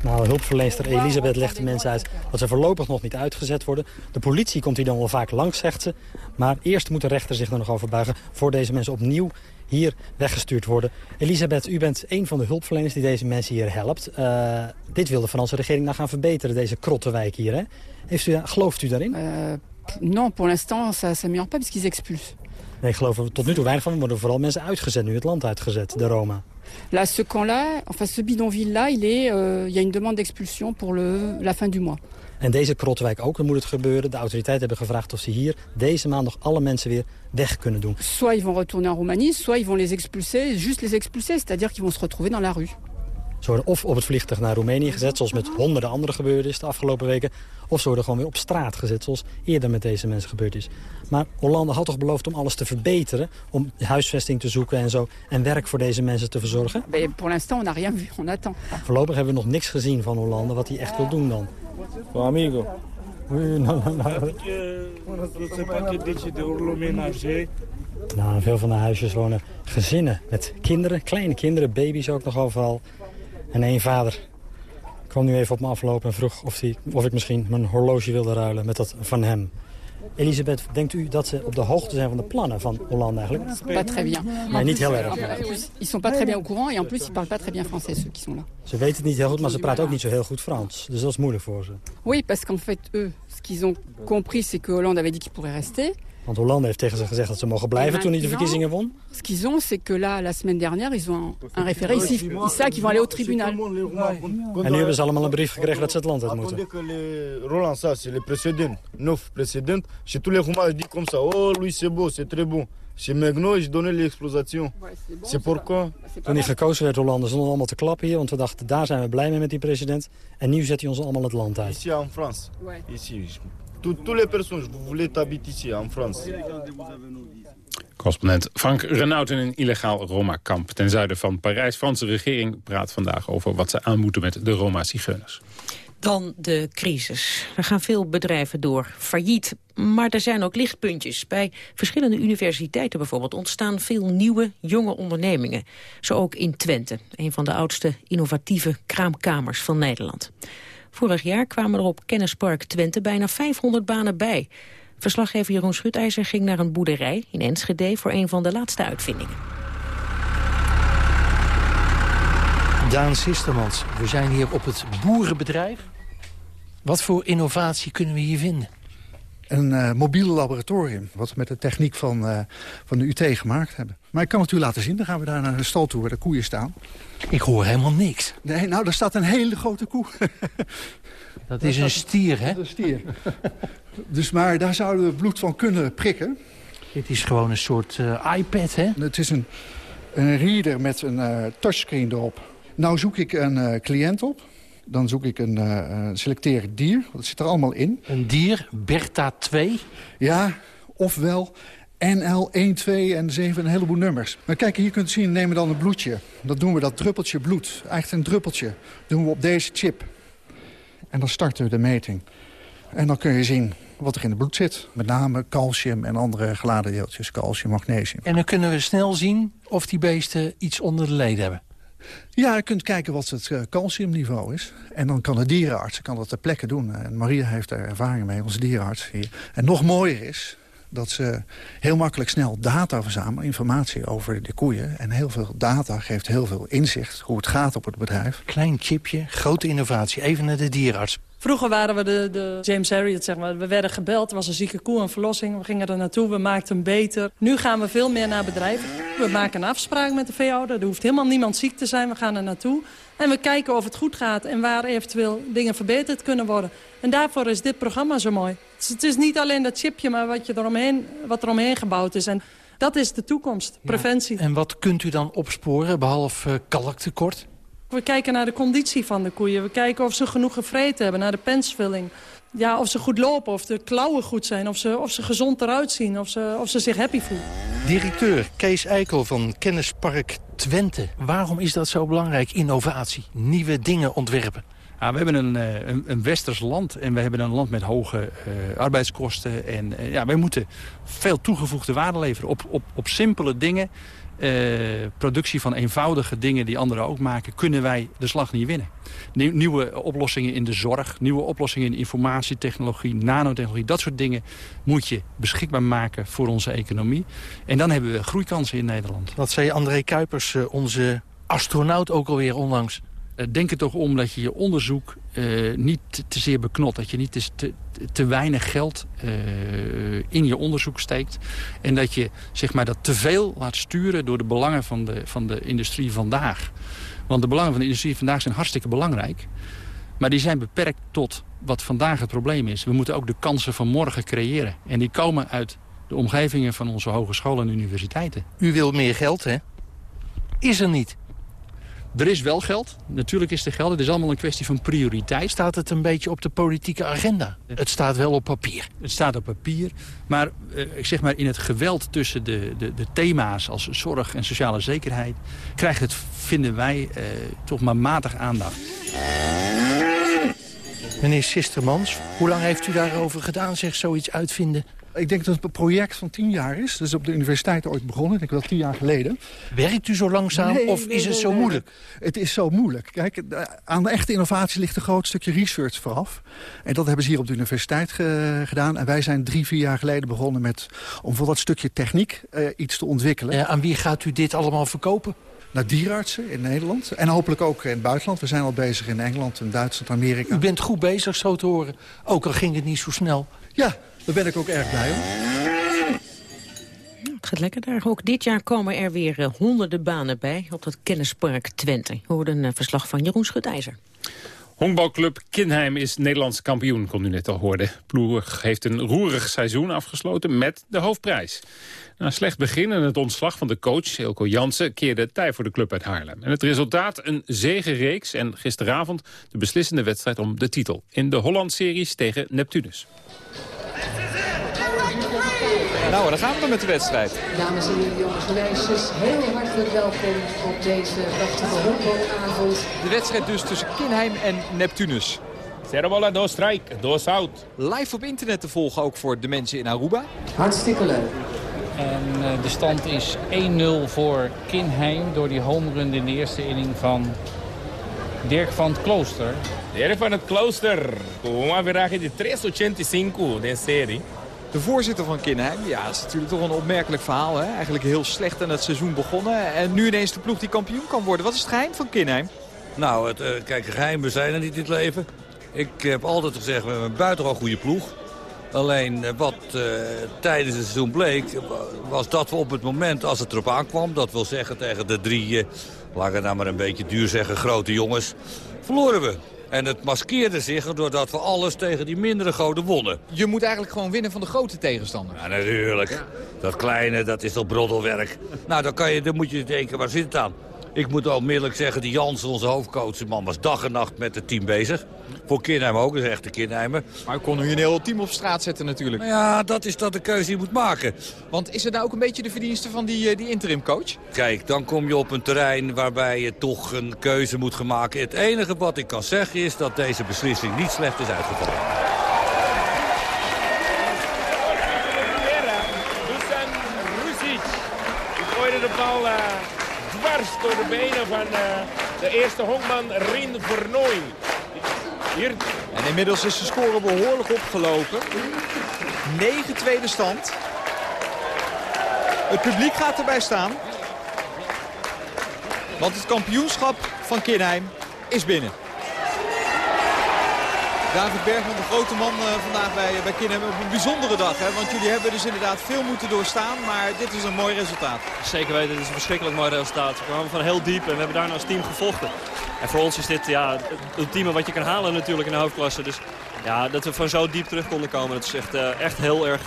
Nou, hulpverlenster Elisabeth legt de mensen uit dat ze voorlopig nog niet uitgezet worden. De politie komt hier dan wel vaak langs, zegt ze. Maar eerst moet de rechter zich er nog over buigen... voor deze mensen opnieuw hier weggestuurd worden. Elisabeth, u bent een van de hulpverleners die deze mensen hier helpt. Uh, dit wil de Franse regering nou gaan verbeteren, deze krottenwijk hier. Hè? Heeft u, gelooft u daarin? Uh, non, pour l'instant, ça ne s'améliore pas parce qu'ils expulsent. Nee, ik geloof er tot nu toe weinig van. Er worden vooral mensen uitgezet, nu het land uitgezet, de Roma. Là, ce camp-là, enfin ce bidonville-là, il est, euh, il y a une demande d'expulsion pour le, la fin du mois. En deze krotwijk ook, dan moet het gebeuren. De autoriteiten hebben gevraagd of ze hier deze maand nog alle mensen weer weg kunnen doen. Soit ils vont retourner en Roumanie, soit ils vont les expulser, juste les expulser, c'est-à-dire qu'ils vont se retrouver dans la rue. Ze worden of op het vliegtuig naar Roemenië gezet, zoals met honderden andere gebeurd is de afgelopen weken. Of ze worden gewoon weer op straat gezet, zoals eerder met deze mensen gebeurd is. Maar Hollande had toch beloofd om alles te verbeteren, om huisvesting te zoeken en zo, en werk voor deze mensen te verzorgen? Pour l'instant, on n'a rien vu, on attend. Voorlopig hebben we nog niks gezien van Hollande, wat hij echt wil doen dan. Bon, amigo. Oui, non, non, non. Nou, in veel van de huisjes wonen gezinnen met kinderen, kleine kinderen, baby's ook nog overal. En één vader kwam nu even op me aflopen en vroeg of, die, of ik misschien mijn horloge wilde ruilen met dat van hem. Elisabeth, denkt u dat ze op de hoogte zijn van de plannen van Hollande eigenlijk? Pas très bien. Maar niet heel erg. Ils sont pas très bien au courant et en plus ils parlent pas très bien français ceux qui sont là. Ze weten het niet heel goed, maar ze praten ook niet zo heel goed Frans. Dus dat is moeilijk voor ze. Oui, parce qu'en fait eux, ce qu'ils ont compris c'est que Hollande avait dit qu'il pourrait rester. Want Hollande heeft tegen ze gezegd dat ze mogen blijven toen hij de verkiezingen won. Ce qu'ils ont, c'est que là, la semaine dernière, ils ont un référé ici. Ils savent qu'ils vont aller au tribunal. En nu hebben ze allemaal een brief gekregen dat ze het land uit moeten. Roland, ça, c'est le précédent. Neuf précédent. Chez tous les Roumains, je dis comme ça. Oh, lui, c'est beau, c'est très bon. Chez Megno, je donnais l'explosion. C'est pourquoi. Toen hij gekozen werd, Hollande, stonden we allemaal te klappen hier. Want we dachten, daar zijn we blij mee met die president. En nu zet hij ons allemaal het land uit. Ici, en France. Ici. Tous tous les personnes, vous voulez habiter ici, en France. Correspondent Frank Renaud in een illegaal Roma-kamp ten zuiden van Parijs. Franse regering praat vandaag over wat ze aan moeten met de Roma-zigeuners. Dan de crisis. Er gaan veel bedrijven door failliet. Maar er zijn ook lichtpuntjes. Bij verschillende universiteiten bijvoorbeeld ontstaan veel nieuwe, jonge ondernemingen. Zo ook in Twente, een van de oudste innovatieve kraamkamers van Nederland. Vorig jaar kwamen er op Kennispark Twente bijna 500 banen bij. Verslaggever Jeroen Schutijzer ging naar een boerderij in Enschede... voor een van de laatste uitvindingen. Daan Sistermans, we zijn hier op het boerenbedrijf. Wat voor innovatie kunnen we hier vinden? Een uh, mobiel laboratorium, wat we met de techniek van, uh, van de UT gemaakt hebben. Maar ik kan het u laten zien. Dan gaan we daar naar de stal toe waar de koeien staan. Ik hoor helemaal niks. Nee, nou, daar staat een hele grote koe. Dat is een stier, hè? Dat is een stier. dus maar daar zouden we bloed van kunnen prikken. Dit is gewoon een soort uh, iPad, hè? Het is een, een reader met een touchscreen erop. Nou zoek ik een cliënt op. Dan zoek ik een uh, selecteer dier. Dat zit er allemaal in. Een dier, Bertha 2? Ja, ofwel NL 1, 2 en 7, een heleboel nummers. Maar kijk, hier kunt u zien, nemen dan een bloedje. Dat doen we, dat druppeltje bloed. Eigenlijk een druppeltje. doen we op deze chip. En dan starten we de meting. En dan kun je zien wat er in het bloed zit. Met name calcium en andere geladen deeltjes. Calcium, magnesium. En dan kunnen we snel zien of die beesten iets onder de leden hebben. Ja, je kunt kijken wat het calciumniveau is. En dan kan de dierenarts kan dat ter plekke doen. En Maria heeft daar ervaring mee, onze dierenarts hier. En nog mooier is dat ze heel makkelijk snel data verzamelen, informatie over de koeien. En heel veel data geeft heel veel inzicht hoe het gaat op het bedrijf. Klein chipje, grote innovatie. Even naar de dierenarts. Vroeger waren we de, de James Harriet, zeg maar. We werden gebeld, er was een zieke koe, een verlossing. We gingen er naartoe, we maakten hem beter. Nu gaan we veel meer naar bedrijven. We maken een afspraak met de veehouder. Er hoeft helemaal niemand ziek te zijn, we gaan er naartoe. En we kijken of het goed gaat en waar eventueel dingen verbeterd kunnen worden. En daarvoor is dit programma zo mooi. Het is, het is niet alleen dat chipje, maar wat, je eromheen, wat er omheen gebouwd is. En dat is de toekomst, preventie. Ja. En wat kunt u dan opsporen, behalve kalktekort? We kijken naar de conditie van de koeien. We kijken of ze genoeg gevreten hebben, naar de pensvulling. Ja, of ze goed lopen, of de klauwen goed zijn, of ze, of ze gezond eruit zien, of ze, of ze zich happy voelen. Directeur Kees Eikel van Kennispark Twente. Waarom is dat zo belangrijk, innovatie, nieuwe dingen ontwerpen? Ja, we hebben een, een, een, westers land en we hebben een land met hoge uh, arbeidskosten. En uh, ja, wij moeten veel toegevoegde waarde leveren op, op, op simpele dingen. Uh, productie van eenvoudige dingen die anderen ook maken, kunnen wij de slag niet winnen. Nieuw, nieuwe oplossingen in de zorg, nieuwe oplossingen in informatietechnologie, nanotechnologie, dat soort dingen moet je beschikbaar maken voor onze economie. En dan hebben we groeikansen in Nederland. Wat zei André Kuipers, onze astronaut ook alweer onlangs? denk er toch om dat je je onderzoek uh, niet te zeer beknot. Dat je niet te, te, weinig geld uh, in je onderzoek steekt. En dat je zeg maar, dat te veel laat sturen door de belangen van de, van de industrie vandaag. Want de belangen van de industrie vandaag zijn hartstikke belangrijk. Maar die zijn beperkt tot wat vandaag het probleem is. We moeten ook de kansen van morgen creëren. En die komen uit de omgevingen van onze hogescholen en universiteiten. U wil meer geld, hè? Is er niet. Er is wel geld. Natuurlijk is er geld. Het is allemaal een kwestie van prioriteit. Staat het een beetje op de politieke agenda? Het staat wel op papier. Het staat op papier. Maar uh, ik zeg maar in het geweld tussen de, de, de, thema's als zorg en sociale zekerheid... krijgt het, vinden wij, uh, toch maar matig aandacht. Meneer Sistermans, hoe lang heeft u daarover gedaan, zich zoiets uitvinden? Ik denk dat het een project van tien jaar is. Dat is op de universiteit ooit begonnen, ik denk wel tien jaar geleden. Werkt u zo langzaam Nee, of nee, is het zo moeilijk? Het is zo moeilijk. Kijk, de- aan de echte innovatie ligt een groot stukje research vooraf. En dat hebben ze hier op de universiteit ge- gedaan. En wij zijn drie, vier jaar geleden begonnen met... om voor dat stukje techniek eh, iets te ontwikkelen. Eh, aan wie gaat u dit allemaal verkopen? Naar dierartsen in Nederland. En hopelijk ook in het buitenland. We zijn al bezig in Engeland, in Duitsland, Amerika. U bent goed bezig, zo te horen. Ook al ging het niet zo snel. Ja, daar ben ik ook erg blij om. Het gaat lekker daar. Ook dit jaar komen er weer eh, honderden banen bij op dat kennispark Twente. Hoorde een eh, verslag van Jeroen Schutijzer. Honkbalclub Kinheim is Nederlands kampioen, kon u net al horen. Ploeg heeft een roerig seizoen afgesloten met de hoofdprijs. Na een slecht begin en het ontslag van de coach, Elko Jansen... keerde het tij voor de club uit Haarlem. En het resultaat een zegenreeks en gisteravond de beslissende wedstrijd om de titel... in de Holland-series tegen Neptunus. Nou, dan gaan we met de wedstrijd. Dames en heren, jongens en meisjes, heel hartelijk welkom op deze prachtige honkbalavond. De wedstrijd dus tussen Kinheim en Neptunus. Zero bola, dos strike, dos out. Live op internet te volgen ook voor de mensen in Aruba. Hartstikke leuk. En eh, de stand is 1-0 voor Kinheim door die homerun in de eerste inning van Dirk van het Klooster. Dirk van het Klooster, uma viragem de 3,85 de serie. De voorzitter van Kinheim, ja, dat is natuurlijk toch een opmerkelijk verhaal. Hè? Eigenlijk heel slecht aan het seizoen begonnen. En nu ineens de ploeg die kampioen kan worden. Wat is het geheim van Kinheim? Nou, het, eh, kijk, geheimen zijn er niet in het leven. Ik heb altijd gezegd, we hebben een buitengewoon goede ploeg. Alleen eh, wat eh, tijdens het seizoen bleek, was dat we op het moment als het erop aankwam... dat wil zeggen tegen de drie, eh, laat ik het nou maar een beetje duur zeggen, grote jongens... verloren we. En het maskeerde zich doordat we alles tegen die mindere goden wonnen. Je moet eigenlijk gewoon winnen van de grote tegenstander. Ja, natuurlijk. Dat kleine, dat is toch broddelwerk. Nou, dan, kan je, dan moet je denken, waar zit het aan? Ik moet onmiddellijk zeggen, die Jansen, onze hoofdcoach, man was dag en nacht met het team bezig. Voor Kinheim ook, dat is echt een Kinheimer. Maar kon nu een heel team op straat zetten natuurlijk. Nou ja, dat is dat de keuze die je moet maken. Want is het nou ook een beetje de verdienste van die, eh, die interim coach? Kijk, dan kom je op een terrein waarbij je toch een keuze moet gaan maken. Het enige wat ik kan zeggen is dat deze beslissing niet slecht is uitgevallen. De bal eh, dwars door de benen van eh, de eerste honkman Rien Vernooy. Hier En inmiddels is de score behoorlijk opgelopen. 9 tweede stand. Het publiek gaat erbij staan. Want het kampioenschap van Kinheim is binnen. David Bergman, de grote man eh, vandaag bij, bij Kinheim. Op een bijzondere dag, hè? want jullie hebben dus inderdaad veel moeten doorstaan. Maar dit is een mooi resultaat. Zeker weten, dit is een verschrikkelijk mooi resultaat. We kwamen van heel diep en we hebben daarna als team gevochten. En voor ons is dit ja, het ultieme wat je kan halen natuurlijk in de hoofdklasse. Dus ja, dat we van zo diep terug konden komen, dat is echt, eh, echt heel erg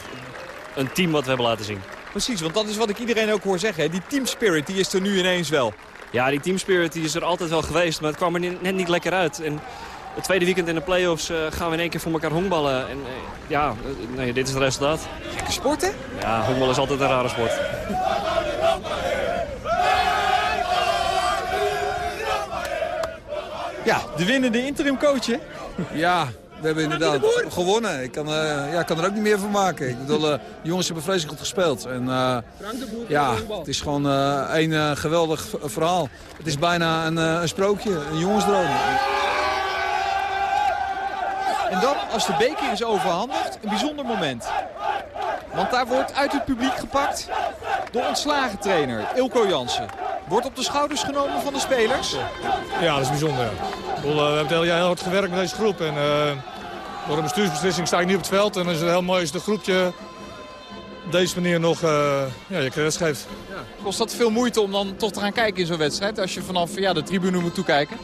een team wat we hebben laten zien. Precies, want dat is wat ik iedereen ook hoor zeggen. Hè? Die team spirit die is er nu ineens wel. Ja, die team spirit die is er altijd wel geweest, maar het kwam er net niet lekker uit. En het tweede weekend in de play-offs eh, gaan we in één keer voor elkaar honkballen. En eh, ja, eh, nee, dit is het resultaat. Gekke sport, hè? Ja, honkbal is altijd een rare sport. Ja, de winnende interim coach, hè? Ja, we hebben inderdaad gewonnen. Ik kan, eh, ja, kan er ook niet meer van maken. Ik bedoel, eh, de jongens hebben vreselijk goed gespeeld. En eh, ja, het is gewoon eh een geweldig verhaal. Het is bijna een, eh, een sprookje, een jongensdroom. En dan, als de beker is overhandigd, een bijzonder moment. Want daar wordt uit het publiek gepakt de ontslagen trainer, Ilko Jansen. Wordt op de schouders genomen van de spelers. Ja, dat is bijzonder. ja. Eh, we hebben het hele jaar heel hard gewerkt met deze groep. En, eh, door een bestuursbeslissing sta ik niet op het veld. En dan is het heel mooi als het groepje op deze manier nog eh, ja, je credits geeft. Kost dat veel moeite om dan toch te gaan kijken in zo'n wedstrijd? Als je vanaf ja, de tribune moet toekijken?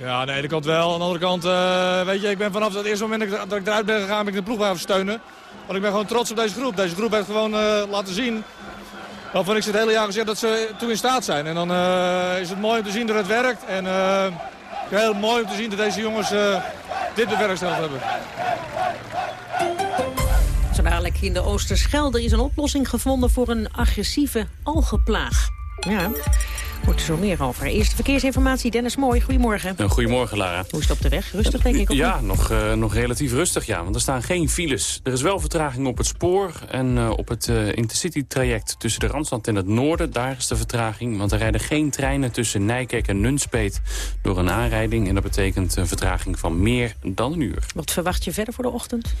Ja, aan de ene kant wel. Aan de andere kant, eh, weet je, ik ben vanaf het eerste moment dat ik, dat ik eruit ben gegaan, ben ik de ploeg blijven steunen. Want ik ben gewoon trots op deze groep. Deze groep heeft gewoon eh, laten zien waarvan ik ze het hele jaar gezegd dat ze toe in staat zijn. En dan eh, is het mooi om te zien dat het werkt. En eh, heel mooi om te zien dat deze jongens eh, dit bewerkstelligd hebben. Zo dadelijk in de Oosterschelde is een oplossing gevonden voor een agressieve algenplaag. Ja. Hoort er zo meer over. Eerste verkeersinformatie, Dennis Mooi. Goedemorgen. Goedemorgen, Lara. Hoe is het op de weg? Rustig, denk ik, of Ja, niet? nog, eh, nog relatief rustig, ja. Want er staan geen files. Er is wel vertraging op het spoor en eh, op het eh, Intercity-traject tussen de Randstad en het noorden. Daar is de vertraging, want er rijden geen treinen tussen Nijkerk en Nunspeet door een aanrijding. En dat betekent een vertraging van meer dan een uur. Wat verwacht je verder voor de ochtend?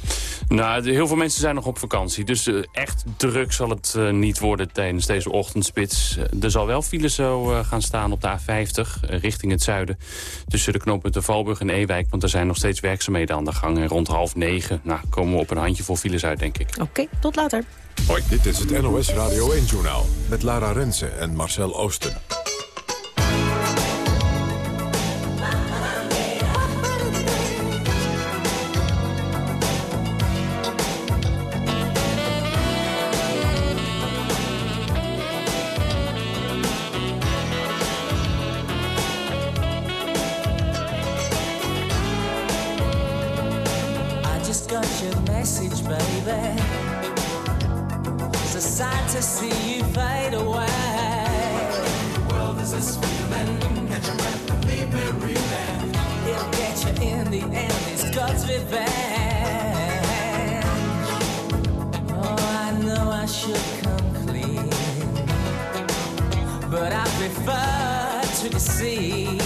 Nou, de- heel veel mensen zijn nog op vakantie. Dus echt druk zal het niet worden tijdens deze ochtendspits. Er zal wel file zo eh, gaan staan op de A50 eh, richting het zuiden. Tussen de knooppunten Valburg en Ewijk. Want er zijn nog steeds werkzaamheden aan de gang. En rond half negen nou, komen we op een handjevol files uit, denk ik. Oké, tot later. Hoi, dit is het NOS Radio 1-journaal met Lara Rensen en Marcel Oosten. Message, baby. It's a sight to see you fade away. The World is this feeling? Catch your breath and leave me reeling. It'll get you in the end. It's God's revenge. Oh, I know I should come clean, but I prefer to deceive.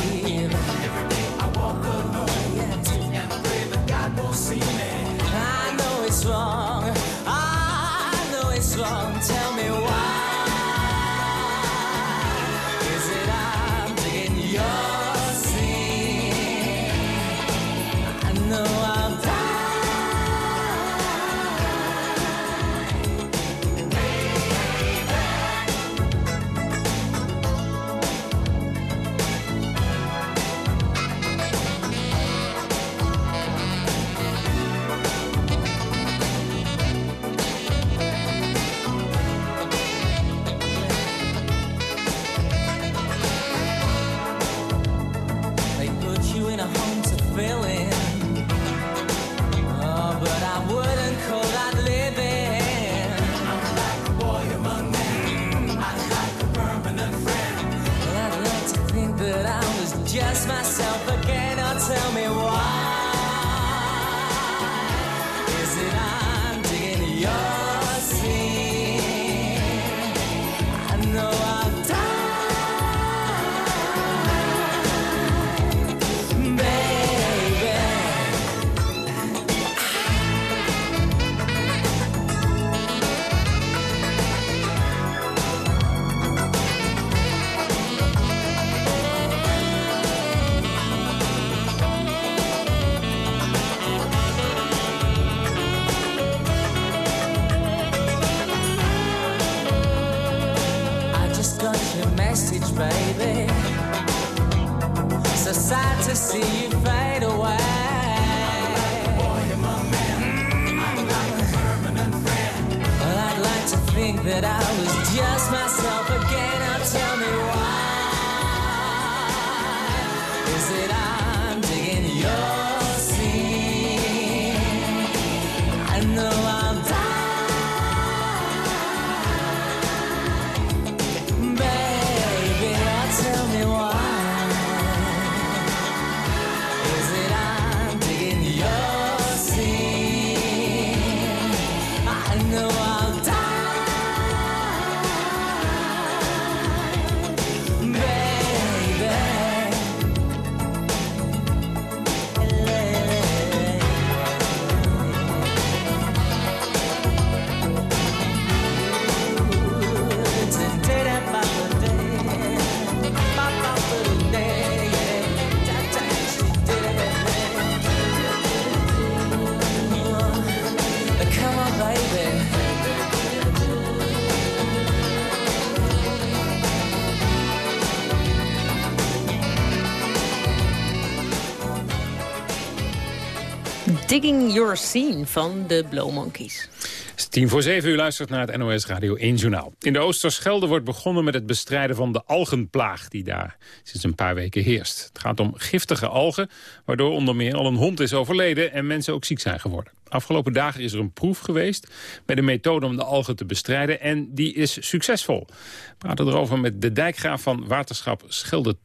Digging Your Scene van de Blow Monkeys. Het is tien voor zeven, u luistert naar het NOS Radio 1 Journaal. In de Oosterschelde wordt begonnen met het bestrijden van de algenplaag... die daar sinds een paar weken heerst. Het gaat om giftige algen, waardoor onder meer al een hond is overleden... en mensen ook ziek zijn geworden. Afgelopen dagen is er een proef geweest met een methode om de algen te bestrijden... en die is succesvol. We praten erover met de dijkgraaf van waterschap Schelde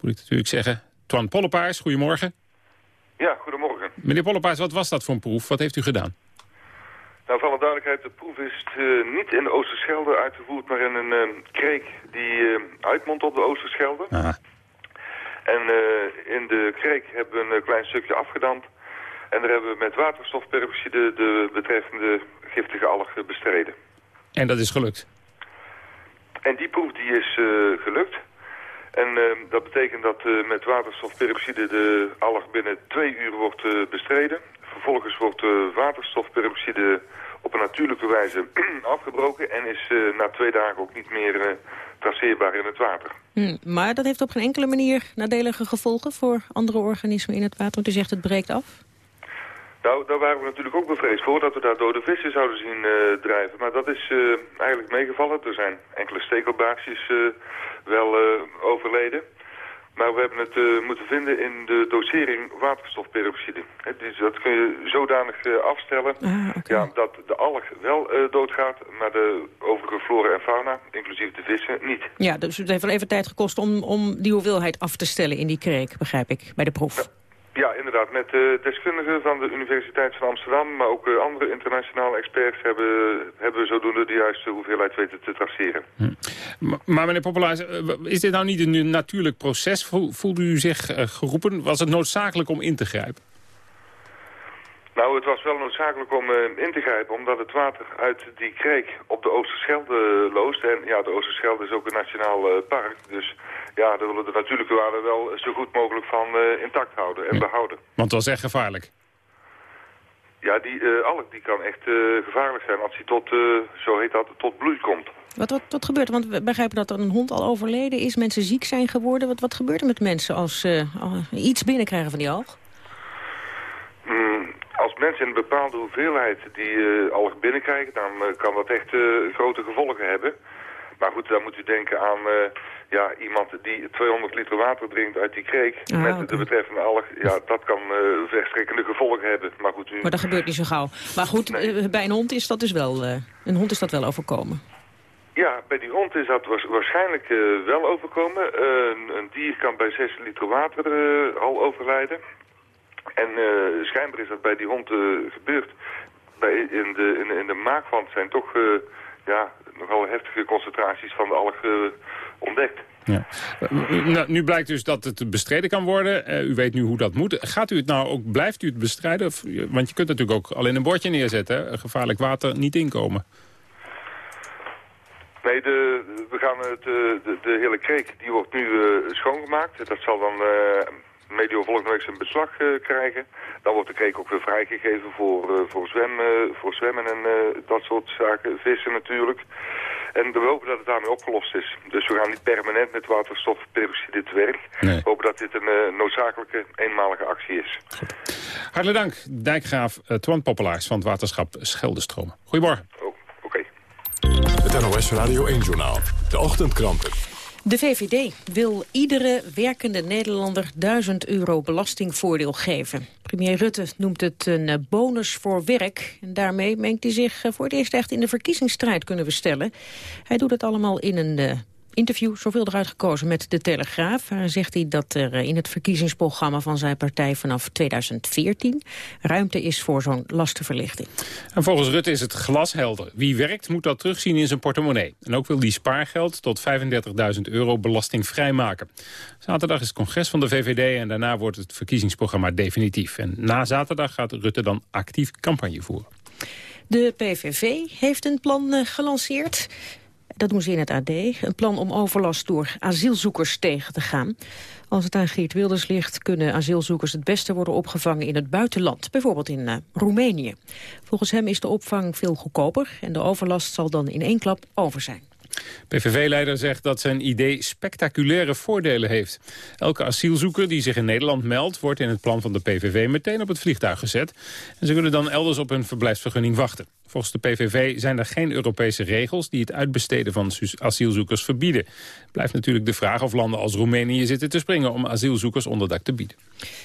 moet ik natuurlijk zeggen. Twan Pollepaars, goedemorgen. Ja, goedemorgen. Meneer Pollepaars, wat was dat voor een proef? Wat heeft u gedaan? Nou, voor alle duidelijkheid, de proef is uh, niet in de Oosterschelde uitgevoerd, maar in een uh, kreek die uh, uitmondt op de Oosterschelde. Aha. En in de kreek hebben we een klein stukje afgedamd. En daar hebben we met waterstofperoxide de betreffende giftige algen bestreden. En dat is gelukt? En die proef die is gelukt. En uh, dat betekent dat uh, met waterstofperoxide de alg binnen twee uur wordt uh, bestreden. Vervolgens wordt waterstofperoxide op een natuurlijke wijze afgebroken en is na twee dagen ook niet meer traceerbaar in het water. Hm, maar dat heeft op geen enkele manier nadelige gevolgen voor andere organismen in het water. Want u zegt het breekt af. Nou, daar waren we natuurlijk ook bevreesd voor dat we daar dode vissen zouden zien uh, drijven. Maar dat is uh, eigenlijk meegevallen. Er zijn enkele stekelbaarsjes uh, wel overleden. Maar we hebben het moeten vinden in de dosering waterstofperoxide. He, dus dat kun je zodanig afstellen ah, okay. ja, dat de alg wel doodgaat, maar de overige flora en fauna, inclusief de vissen, niet. Ja, dus het heeft wel even tijd gekost om, om die hoeveelheid af te stellen in die kreek, begrijp ik, bij de proef. Ja. Ja, inderdaad. Met uh, deskundigen van de Universiteit van Amsterdam, maar ook uh, andere internationale experts hebben, hebben zodoende de juiste hoeveelheid weten te traceren. Hm. Maar, meneer Poppelaars, is dit nou niet een natuurlijk proces? Voelde u zich uh, geroepen? Was het noodzakelijk om in te grijpen? Nou, het was wel noodzakelijk om in te grijpen, omdat het water uit die kreek op de Oosterschelde loost. En ja, de Oosterschelde is ook een nationaal park, dus ja, daar willen we de natuurlijke waarde wel zo goed mogelijk van uh, intact houden en ja. behouden. Want dat is echt gevaarlijk? Ja, die uh, alk die kan echt uh, gevaarlijk zijn als hij tot, zo heet dat, tot bloei komt. Wat, wat, wat gebeurt er? Want we begrijpen dat er een hond al overleden is, mensen ziek zijn geworden. Wat, wat gebeurt er met mensen als ze iets binnenkrijgen van die alg? Mm, mensen een bepaalde hoeveelheid die alg binnenkrijgen, dan kan dat echt grote gevolgen hebben. Maar goed, dan moet u denken aan ja, iemand die 200 liter water drinkt uit die kreek ah, met okay. de betreffende alg, ja, dat kan uh, verstrekkende gevolgen hebben. Maar, goed, u... maar dat gebeurt niet zo gauw. Maar goed, nee. bij een hond is dat dus wel, uh, een hond is dat wel overkomen. Ja, bij die hond is dat waarschijnlijk uh, wel overkomen. een, een dier kan bij 6 liter water al overlijden. En schijnbaar is dat bij die hond gebeurd. Bij, in, de, in, in de maagwand zijn toch ja, nogal heftige concentraties van de alg ontdekt. Ja. Nou, nu blijkt dus dat het bestreden kan worden. Uh, u weet nu hoe dat moet. Gaat u het nou ook, blijft u het bestrijden? Of, want je kunt natuurlijk ook alleen een bordje neerzetten. Hè? Gevaarlijk water niet inkomen. Nee, de, we gaan het, de, de hele kreek die wordt nu uh, schoongemaakt. Dat zal dan uh, medio volgende week zijn beslag krijgen. Dan wordt de kreek ook weer vrijgegeven voor, voor, zwemmen, voor zwemmen en dat soort zaken. Vissen natuurlijk. En we hopen dat het daarmee opgelost is. Dus we gaan niet permanent met waterstofperoxide te werk. Nee. We hopen dat dit een uh, noodzakelijke, eenmalige actie is. Goed. Hartelijk dank, dijkgraaf uh, Twan Poppelaars van het waterschap Scheldestromen. Goedemorgen. Oh, Oké. Okay. Het NOS Radio 1-journaal. De ochtendkranten. De VVD wil iedere werkende Nederlander 1000 euro belastingvoordeel geven. Premier Rutte noemt het een bonus voor werk. En daarmee mengt hij zich voor het eerst echt in de verkiezingsstrijd, kunnen we stellen. Hij doet het allemaal in een uh, interview, zoveel eruit gekozen met De Telegraaf. Daar zegt hij dat er in het verkiezingsprogramma van zijn partij vanaf 2014 ruimte is voor zo'n lastenverlichting. En volgens Rutte is het glashelder. Wie werkt moet dat terugzien in zijn portemonnee. En ook wil die spaargeld tot 35.000 euro belastingvrij maken. Zaterdag is het congres van de VVD en daarna wordt het verkiezingsprogramma definitief. En na zaterdag gaat Rutte dan actief campagne voeren. De PVV heeft een plan uh, gelanceerd. Dat doen ze in het AD. Een plan om overlast door asielzoekers tegen te gaan. Als het aan Geert Wilders ligt, kunnen asielzoekers het beste worden opgevangen in het buitenland. Bijvoorbeeld in uh, Roemenië. Volgens hem is de opvang veel goedkoper en de overlast zal dan in één klap over zijn. PVV-leider zegt dat zijn idee spectaculaire voordelen heeft. Elke asielzoeker die zich in Nederland meldt... wordt in het plan van de PVV meteen op het vliegtuig gezet. En ze kunnen dan elders op hun verblijfsvergunning wachten. Volgens de PVV zijn er geen Europese regels... die het uitbesteden van asielzoekers verbieden. Blijft natuurlijk de vraag of landen als Roemenië zitten te springen... om asielzoekers onderdak te bieden.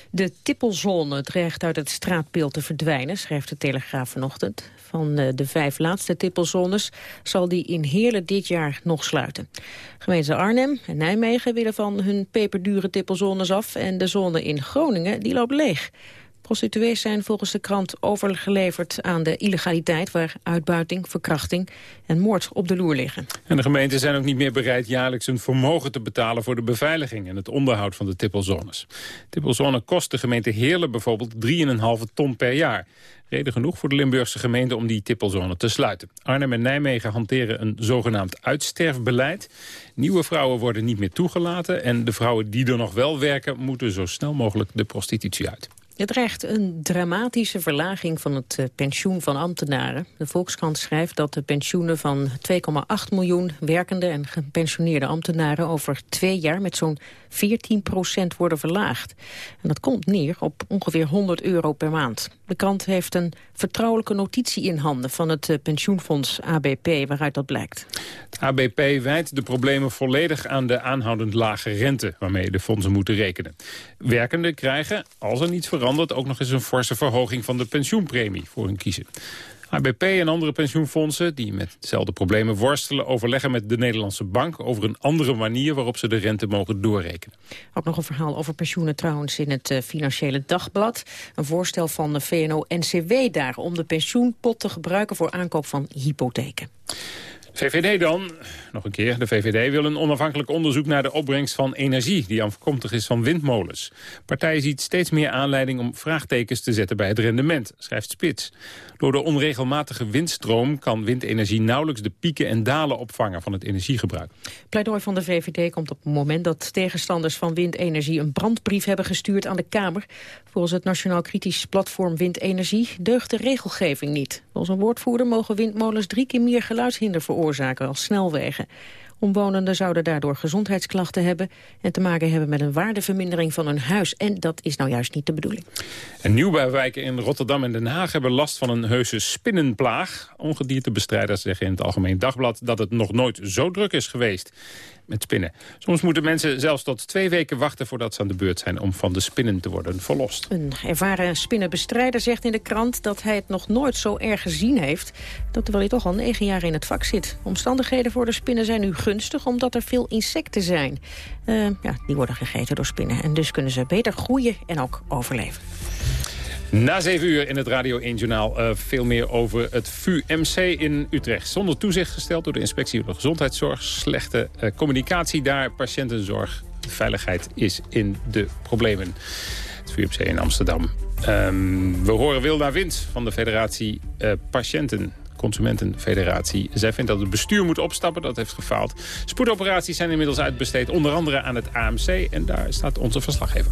De tippelzone dreigt uit het straatbeeld te verdwijnen, schrijft de Telegraaf vanochtend. Van eh, de vijf laatste tippelzones zal die in Heerlen dit jaar nog sluiten. Gemeenten Arnhem en Nijmegen willen van hun peperdure tippelzones af... en de zone in Groningen die loopt leeg. Prostituees zijn volgens de krant overgeleverd aan de illegaliteit... waar uitbuiting, verkrachting en moord op de loer liggen. En de gemeenten zijn ook niet meer bereid jaarlijks een vermogen te betalen... voor de beveiliging en het onderhoud van de tippelzones. Tippelzone kost de gemeente Heerlen bijvoorbeeld 3,5 ton per jaar. Reden genoeg voor de Limburgse gemeente om die tippelzone te sluiten. Arnhem en Nijmegen hanteren een zogenaamd uitsterfbeleid. Nieuwe vrouwen worden niet meer toegelaten... en de vrouwen die er nog wel werken moeten zo snel mogelijk de prostitutie uit. Het dreigt een dramatische verlaging van het eh, pensioen van ambtenaren. De Volkskrant schrijft dat de pensioenen van 2,8 miljoen werkende en gepensioneerde ambtenaren over twee jaar met zo'n 14 procent worden verlaagd. En dat komt neer op ongeveer 100 euro per maand. De krant heeft een vertrouwelijke notitie in handen van het eh, pensioenfonds ABP waaruit dat blijkt. Het ABP wijt de problemen volledig aan de aanhoudend lage rente waarmee de fondsen moeten rekenen. Werkenden krijgen, als er niets verandert, ook nog eens een forse verhoging van de pensioenpremie voor hun kiezen. ABP en andere pensioenfondsen die met dezelfde problemen worstelen... overleggen met de Nederlandse bank over een andere manier... waarop ze de rente mogen doorrekenen. Ook nog een verhaal over pensioenen trouwens in het uh, Financiële Dagblad. Een voorstel van de VNO-NCW daar om de pensioenpot te gebruiken... voor aankoop van hypotheken. VVD dan, nog een keer, de VVD wil een onafhankelijk onderzoek naar de opbrengst van energie die afkomstig is van windmolens. Partij ziet steeds meer aanleiding om vraagtekens te zetten bij het rendement, schrijft Spits. Door de onregelmatige windstroom kan windenergie nauwelijks de pieken en dalen opvangen van het energiegebruik. Pleidooi van de VVD komt op het moment dat tegenstanders van windenergie een brandbrief hebben gestuurd aan de Kamer. Volgens het Nationaal Kritisch Platform Windenergie deugt de regelgeving niet. Volgens een woordvoerder mogen windmolens drie keer meer geluidshinder veroorzaken als snelwegen. Omwonenden zouden daardoor gezondheidsklachten hebben... en te maken hebben met een waardevermindering van hun huis. En dat is nou juist niet de bedoeling. En nieuwbouwwijken in Rotterdam en Den Haag hebben last van een heuse spinnenplaag. Ongediertebestrijders zeggen in het Algemeen Dagblad... dat het nog nooit zo druk is geweest met spinnen. Soms moeten mensen zelfs tot twee weken wachten voordat ze aan de beurt zijn om van de spinnen te worden verlost. Een ervaren spinnenbestrijder zegt in de krant dat hij het nog nooit zo erg gezien heeft. Dat terwijl hij toch al negen jaar in het vak zit. Omstandigheden voor de spinnen zijn nu gunstig omdat er veel insecten zijn. Uh, ja, die worden gegeten door spinnen en dus kunnen ze beter groeien en ook overleven. Na zeven uur in het Radio 1-journaal uh, veel meer over het VUMC in Utrecht. Zonder toezicht gesteld door de Inspectie voor de Gezondheidszorg. Slechte uh, communicatie daar, patiëntenzorg. Veiligheid is in de problemen. Het VUMC in Amsterdam. Um, we horen Wilda Wind van de Federatie uh, Patiënten. Consumentenfederatie. Zij vindt dat het bestuur moet opstappen, dat heeft gefaald. Spoedoperaties zijn inmiddels uitbesteed, onder andere aan het AMC. En daar staat onze verslaggever.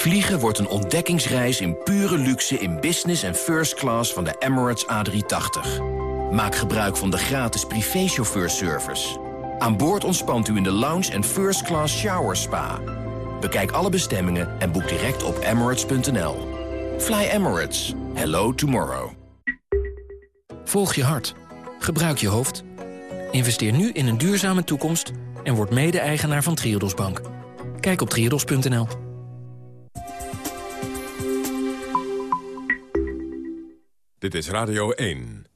Vliegen wordt een ontdekkingsreis in pure luxe in business en first class van de Emirates A380. Maak gebruik van de gratis privéchauffeurservice. Aan boord ontspant u in de lounge en first class shower spa. Bekijk alle bestemmingen en boek direct op emirates.nl. Fly Emirates. Hello tomorrow. Volg je hart. Gebruik je hoofd. Investeer nu in een duurzame toekomst en word mede-eigenaar van Triodos Bank. Kijk op triodos.nl. Dit is Radio 1.